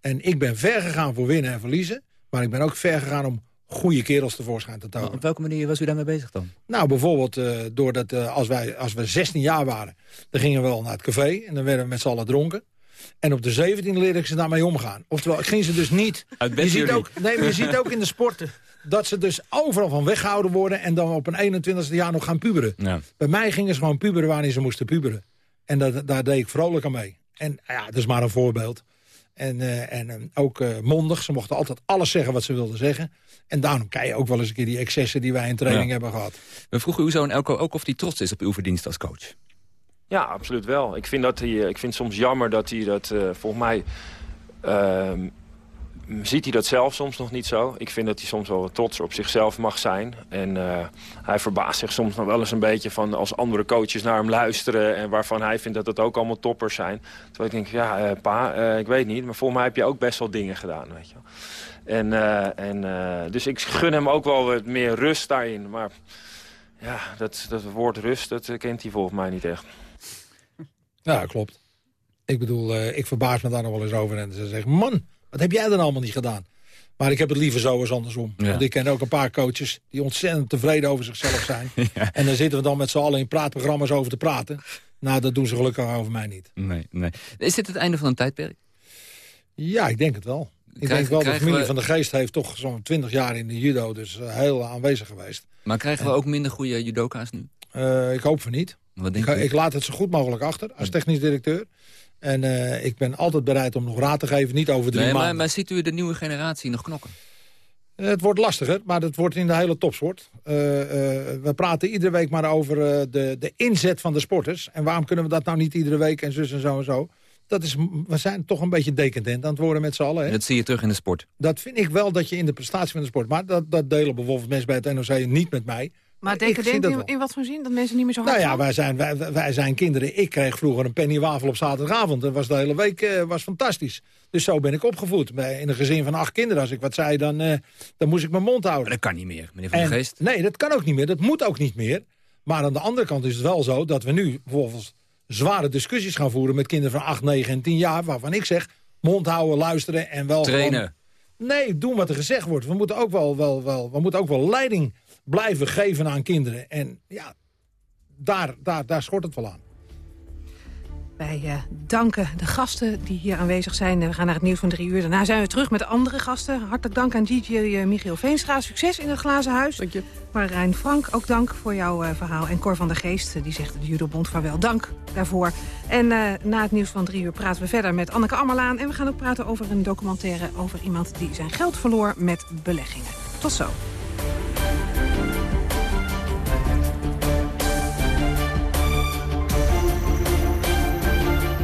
S19: En ik ben ver gegaan voor winnen en verliezen... maar ik ben ook ver gegaan om goede kerels tevoorschijn te tonen.
S16: Op welke manier was u daarmee bezig dan?
S19: Nou, bijvoorbeeld eh, doordat eh, als, wij, als we 16 jaar waren... dan gingen we wel naar het café en dan werden we met z'n allen dronken. En op de 17 leerde ik ze daarmee omgaan. Oftewel, ik ging ze dus niet...
S16: Uit
S19: je ziet,
S16: jullie.
S19: ook, nee, maar je ziet ook in de sporten dat ze dus overal van weggehouden worden... en dan op een 21ste jaar nog gaan puberen.
S16: Ja.
S19: Bij mij gingen ze gewoon puberen wanneer ze moesten puberen. En dat, daar deed ik vrolijk aan mee. En ja, dat is maar een voorbeeld. En, eh, en eh, ook eh, mondig. Ze mochten altijd alles zeggen wat ze wilden zeggen. En daarom kan je ook wel eens een keer die excessen die wij in training
S16: Ja.
S19: hebben gehad.
S16: We vroegen uw zoon Elko ook of hij trots is op uw verdienst als coach.
S28: Ja, absoluut wel. Ik vind, dat hij, eh, ik vind het soms jammer dat hij dat, eh, volgens mij... ziet hij dat zelf soms nog niet zo. Ik vind dat hij soms wel trots op zichzelf mag zijn. En eh, hij verbaast zich soms nog wel eens een beetje van als andere coaches naar hem luisteren... en waarvan hij vindt dat het ook allemaal toppers zijn. Terwijl ik denk, ja, eh, pa, eh, ik weet niet... maar volgens mij heb je ook best wel dingen gedaan, weet je wel. En, en, dus ik gun hem ook wel wat meer rust daarin. Maar ja, dat, dat woord rust, dat kent hij volgens mij niet echt.
S19: Ja, klopt. Ik bedoel, ik verbaas me daar nog wel eens over. En ze zeggen, man, wat heb jij dan allemaal niet gedaan? Maar ik heb het liever zo als andersom.
S16: Ja.
S19: Want ik ken ook een paar coaches die ontzettend tevreden over zichzelf zijn. En dan zitten we dan met z'n allen in praatprogramma's over te praten. Nou, dat doen ze gelukkig over mij niet.
S16: Nee, nee. Is dit het einde van een tijdperk?
S19: Ja, ik denk het wel. Ik
S16: Krijgen-
S19: denk wel, de
S16: krijgen
S19: familie
S16: we-
S19: van de Geest heeft toch zo'n 20 jaar in de judo. Dus eh, heel aanwezig geweest.
S16: Maar krijgen we ook minder goede judoka's nu?
S19: Eh, ik hoop van niet.
S16: Wat
S19: Ik,
S16: denk u?
S19: ik laat het zo goed mogelijk achter als technisch directeur. En eh, ik ben altijd bereid om nog raad te geven. Niet over drie
S16: Nee,
S19: maanden.
S16: maar ziet u de nieuwe generatie nog knokken?
S19: Eh, Het wordt lastiger, maar het wordt in de hele topsport. Eh, we praten iedere week maar over de, de inzet van de sporters. En waarom kunnen we dat nou niet iedere week en zus en zo en zo? Dat is, we zijn toch een beetje decadent aan het worden met z'n allen. Hè?
S16: Dat zie je terug in de sport.
S19: Dat vind ik wel dat je in de prestatie van de sport... maar dat, dat delen bijvoorbeeld mensen bij het NOC niet met mij.
S14: Maar decadent in, in wat voor zin? Dat mensen niet meer zo hard
S19: Nou ja,
S14: gaan?
S19: wij zijn, wij, wij zijn kinderen. Ik kreeg vroeger een pennywafel op zaterdagavond. Dat was de hele week eh, was fantastisch. Dus zo ben ik opgevoed. Bij- In een gezin van acht kinderen. Als ik wat zei, dan, eh, dan moest ik mijn mond houden.
S16: Maar dat kan niet meer, meneer Van der Geest.
S19: Nee, dat kan ook niet meer. Dat moet ook niet meer. Maar aan de andere kant is het wel zo dat we nu bijvoorbeeld zware discussies gaan voeren... met kinderen van 8, 9 en 10 jaar, waarvan ik zeg... mond houden, luisteren en wel
S16: Trainen.
S19: Nee, doen wat er gezegd wordt. We moeten ook wel, wel, wel, we moeten ook wel leiding blijven geven aan kinderen. En ja, daar, daar, daar schort het wel aan.
S14: Wij eh, danken de gasten die hier aanwezig zijn. We gaan naar het nieuws van drie uur. Daarna zijn we terug met andere gasten. Hartelijk dank aan DJ eh, Michiel Veenstra. Succes in het Glazen Huis. Dank je. Marijn Frank, ook dank voor jouw eh, verhaal. En Cor van der Geest, die zegt de Judobond vaarwel. Dank daarvoor. En na het nieuws van drie uur praten we verder met Anneke Ammerlaan. En we gaan ook praten over een documentaire over iemand die zijn geld verloor met beleggingen. Tot zo.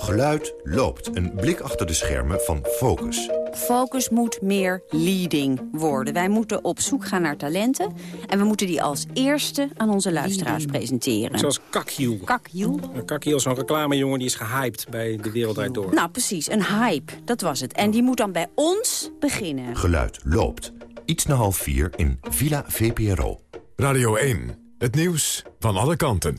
S29: Geluid loopt. Een blik achter de schermen van Focus.
S30: Focus moet meer leading worden. Wij moeten op zoek gaan naar talenten. En we moeten die als eerste aan onze luisteraars presenteren.
S31: Zoals Kakhiel.
S30: Kakhiel?
S31: Kakhiel is zo'n reclamejongen die is gehyped bij De Wereld Door.
S30: Nou, precies. Een hype. Dat was het. En die moet dan bij ons beginnen.
S29: Geluid loopt. Iets na half vier in Villa VPRO.
S10: Radio 1, het nieuws van alle kanten.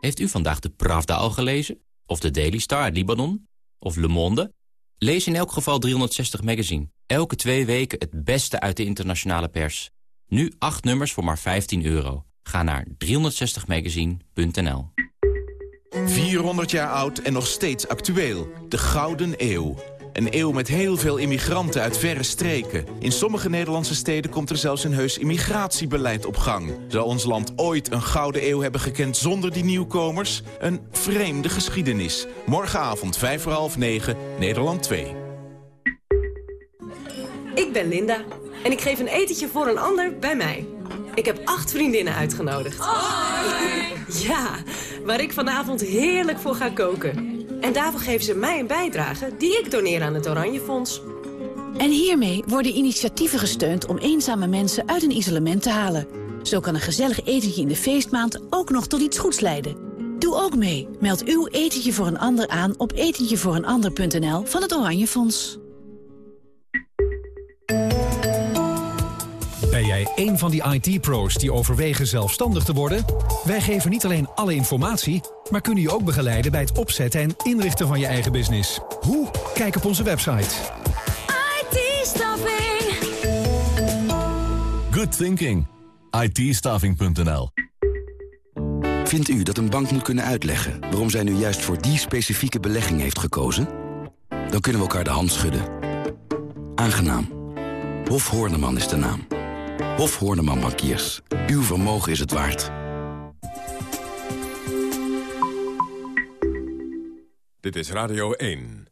S32: Heeft u vandaag de Pravda al gelezen? Of de Daily Star uit Libanon? Of Le Monde? Lees in elk geval 360 Magazine. Elke twee weken het beste uit de internationale pers. Nu acht nummers voor maar 15 euro. Ga naar 360magazine.nl
S5: 400 jaar oud en nog steeds actueel. De Gouden Eeuw. Een eeuw met heel veel immigranten uit verre streken. In sommige Nederlandse steden komt er zelfs een heus immigratiebeleid op gang. Zou ons land ooit een Gouden Eeuw hebben gekend zonder die nieuwkomers? Een vreemde geschiedenis. Morgenavond 5 voor half 9, Nederland 2.
S33: Ik ben Linda en ik geef een etentje voor een ander bij mij. Ik heb acht vriendinnen uitgenodigd. Ja, waar ik vanavond heerlijk voor ga koken. En daarvoor geven ze mij een bijdrage die ik doneer aan het Oranje Fonds.
S34: En hiermee worden initiatieven gesteund om eenzame mensen uit een isolement te halen. Zo kan een gezellig etentje in de feestmaand ook nog tot iets goeds leiden. Doe ook mee. Meld uw etentje voor een ander aan op etentjevooreenander.nl van het Oranje Fonds.
S6: Een van die IT-pro's die overwegen zelfstandig te worden? Wij geven niet alleen alle informatie, maar kunnen je ook begeleiden bij het opzetten en inrichten van je eigen business. Hoe? Kijk op onze website.
S23: IT-staffing.
S35: Good thinking. itstaffing.nl
S9: Vindt u dat een bank moet kunnen uitleggen waarom zij nu juist voor die specifieke belegging heeft gekozen? Dan kunnen we elkaar de hand schudden. Aangenaam. Hof Horneman is de naam. Hof Horneman Bankiers. Uw vermogen is het waard.
S10: Dit is Radio 1.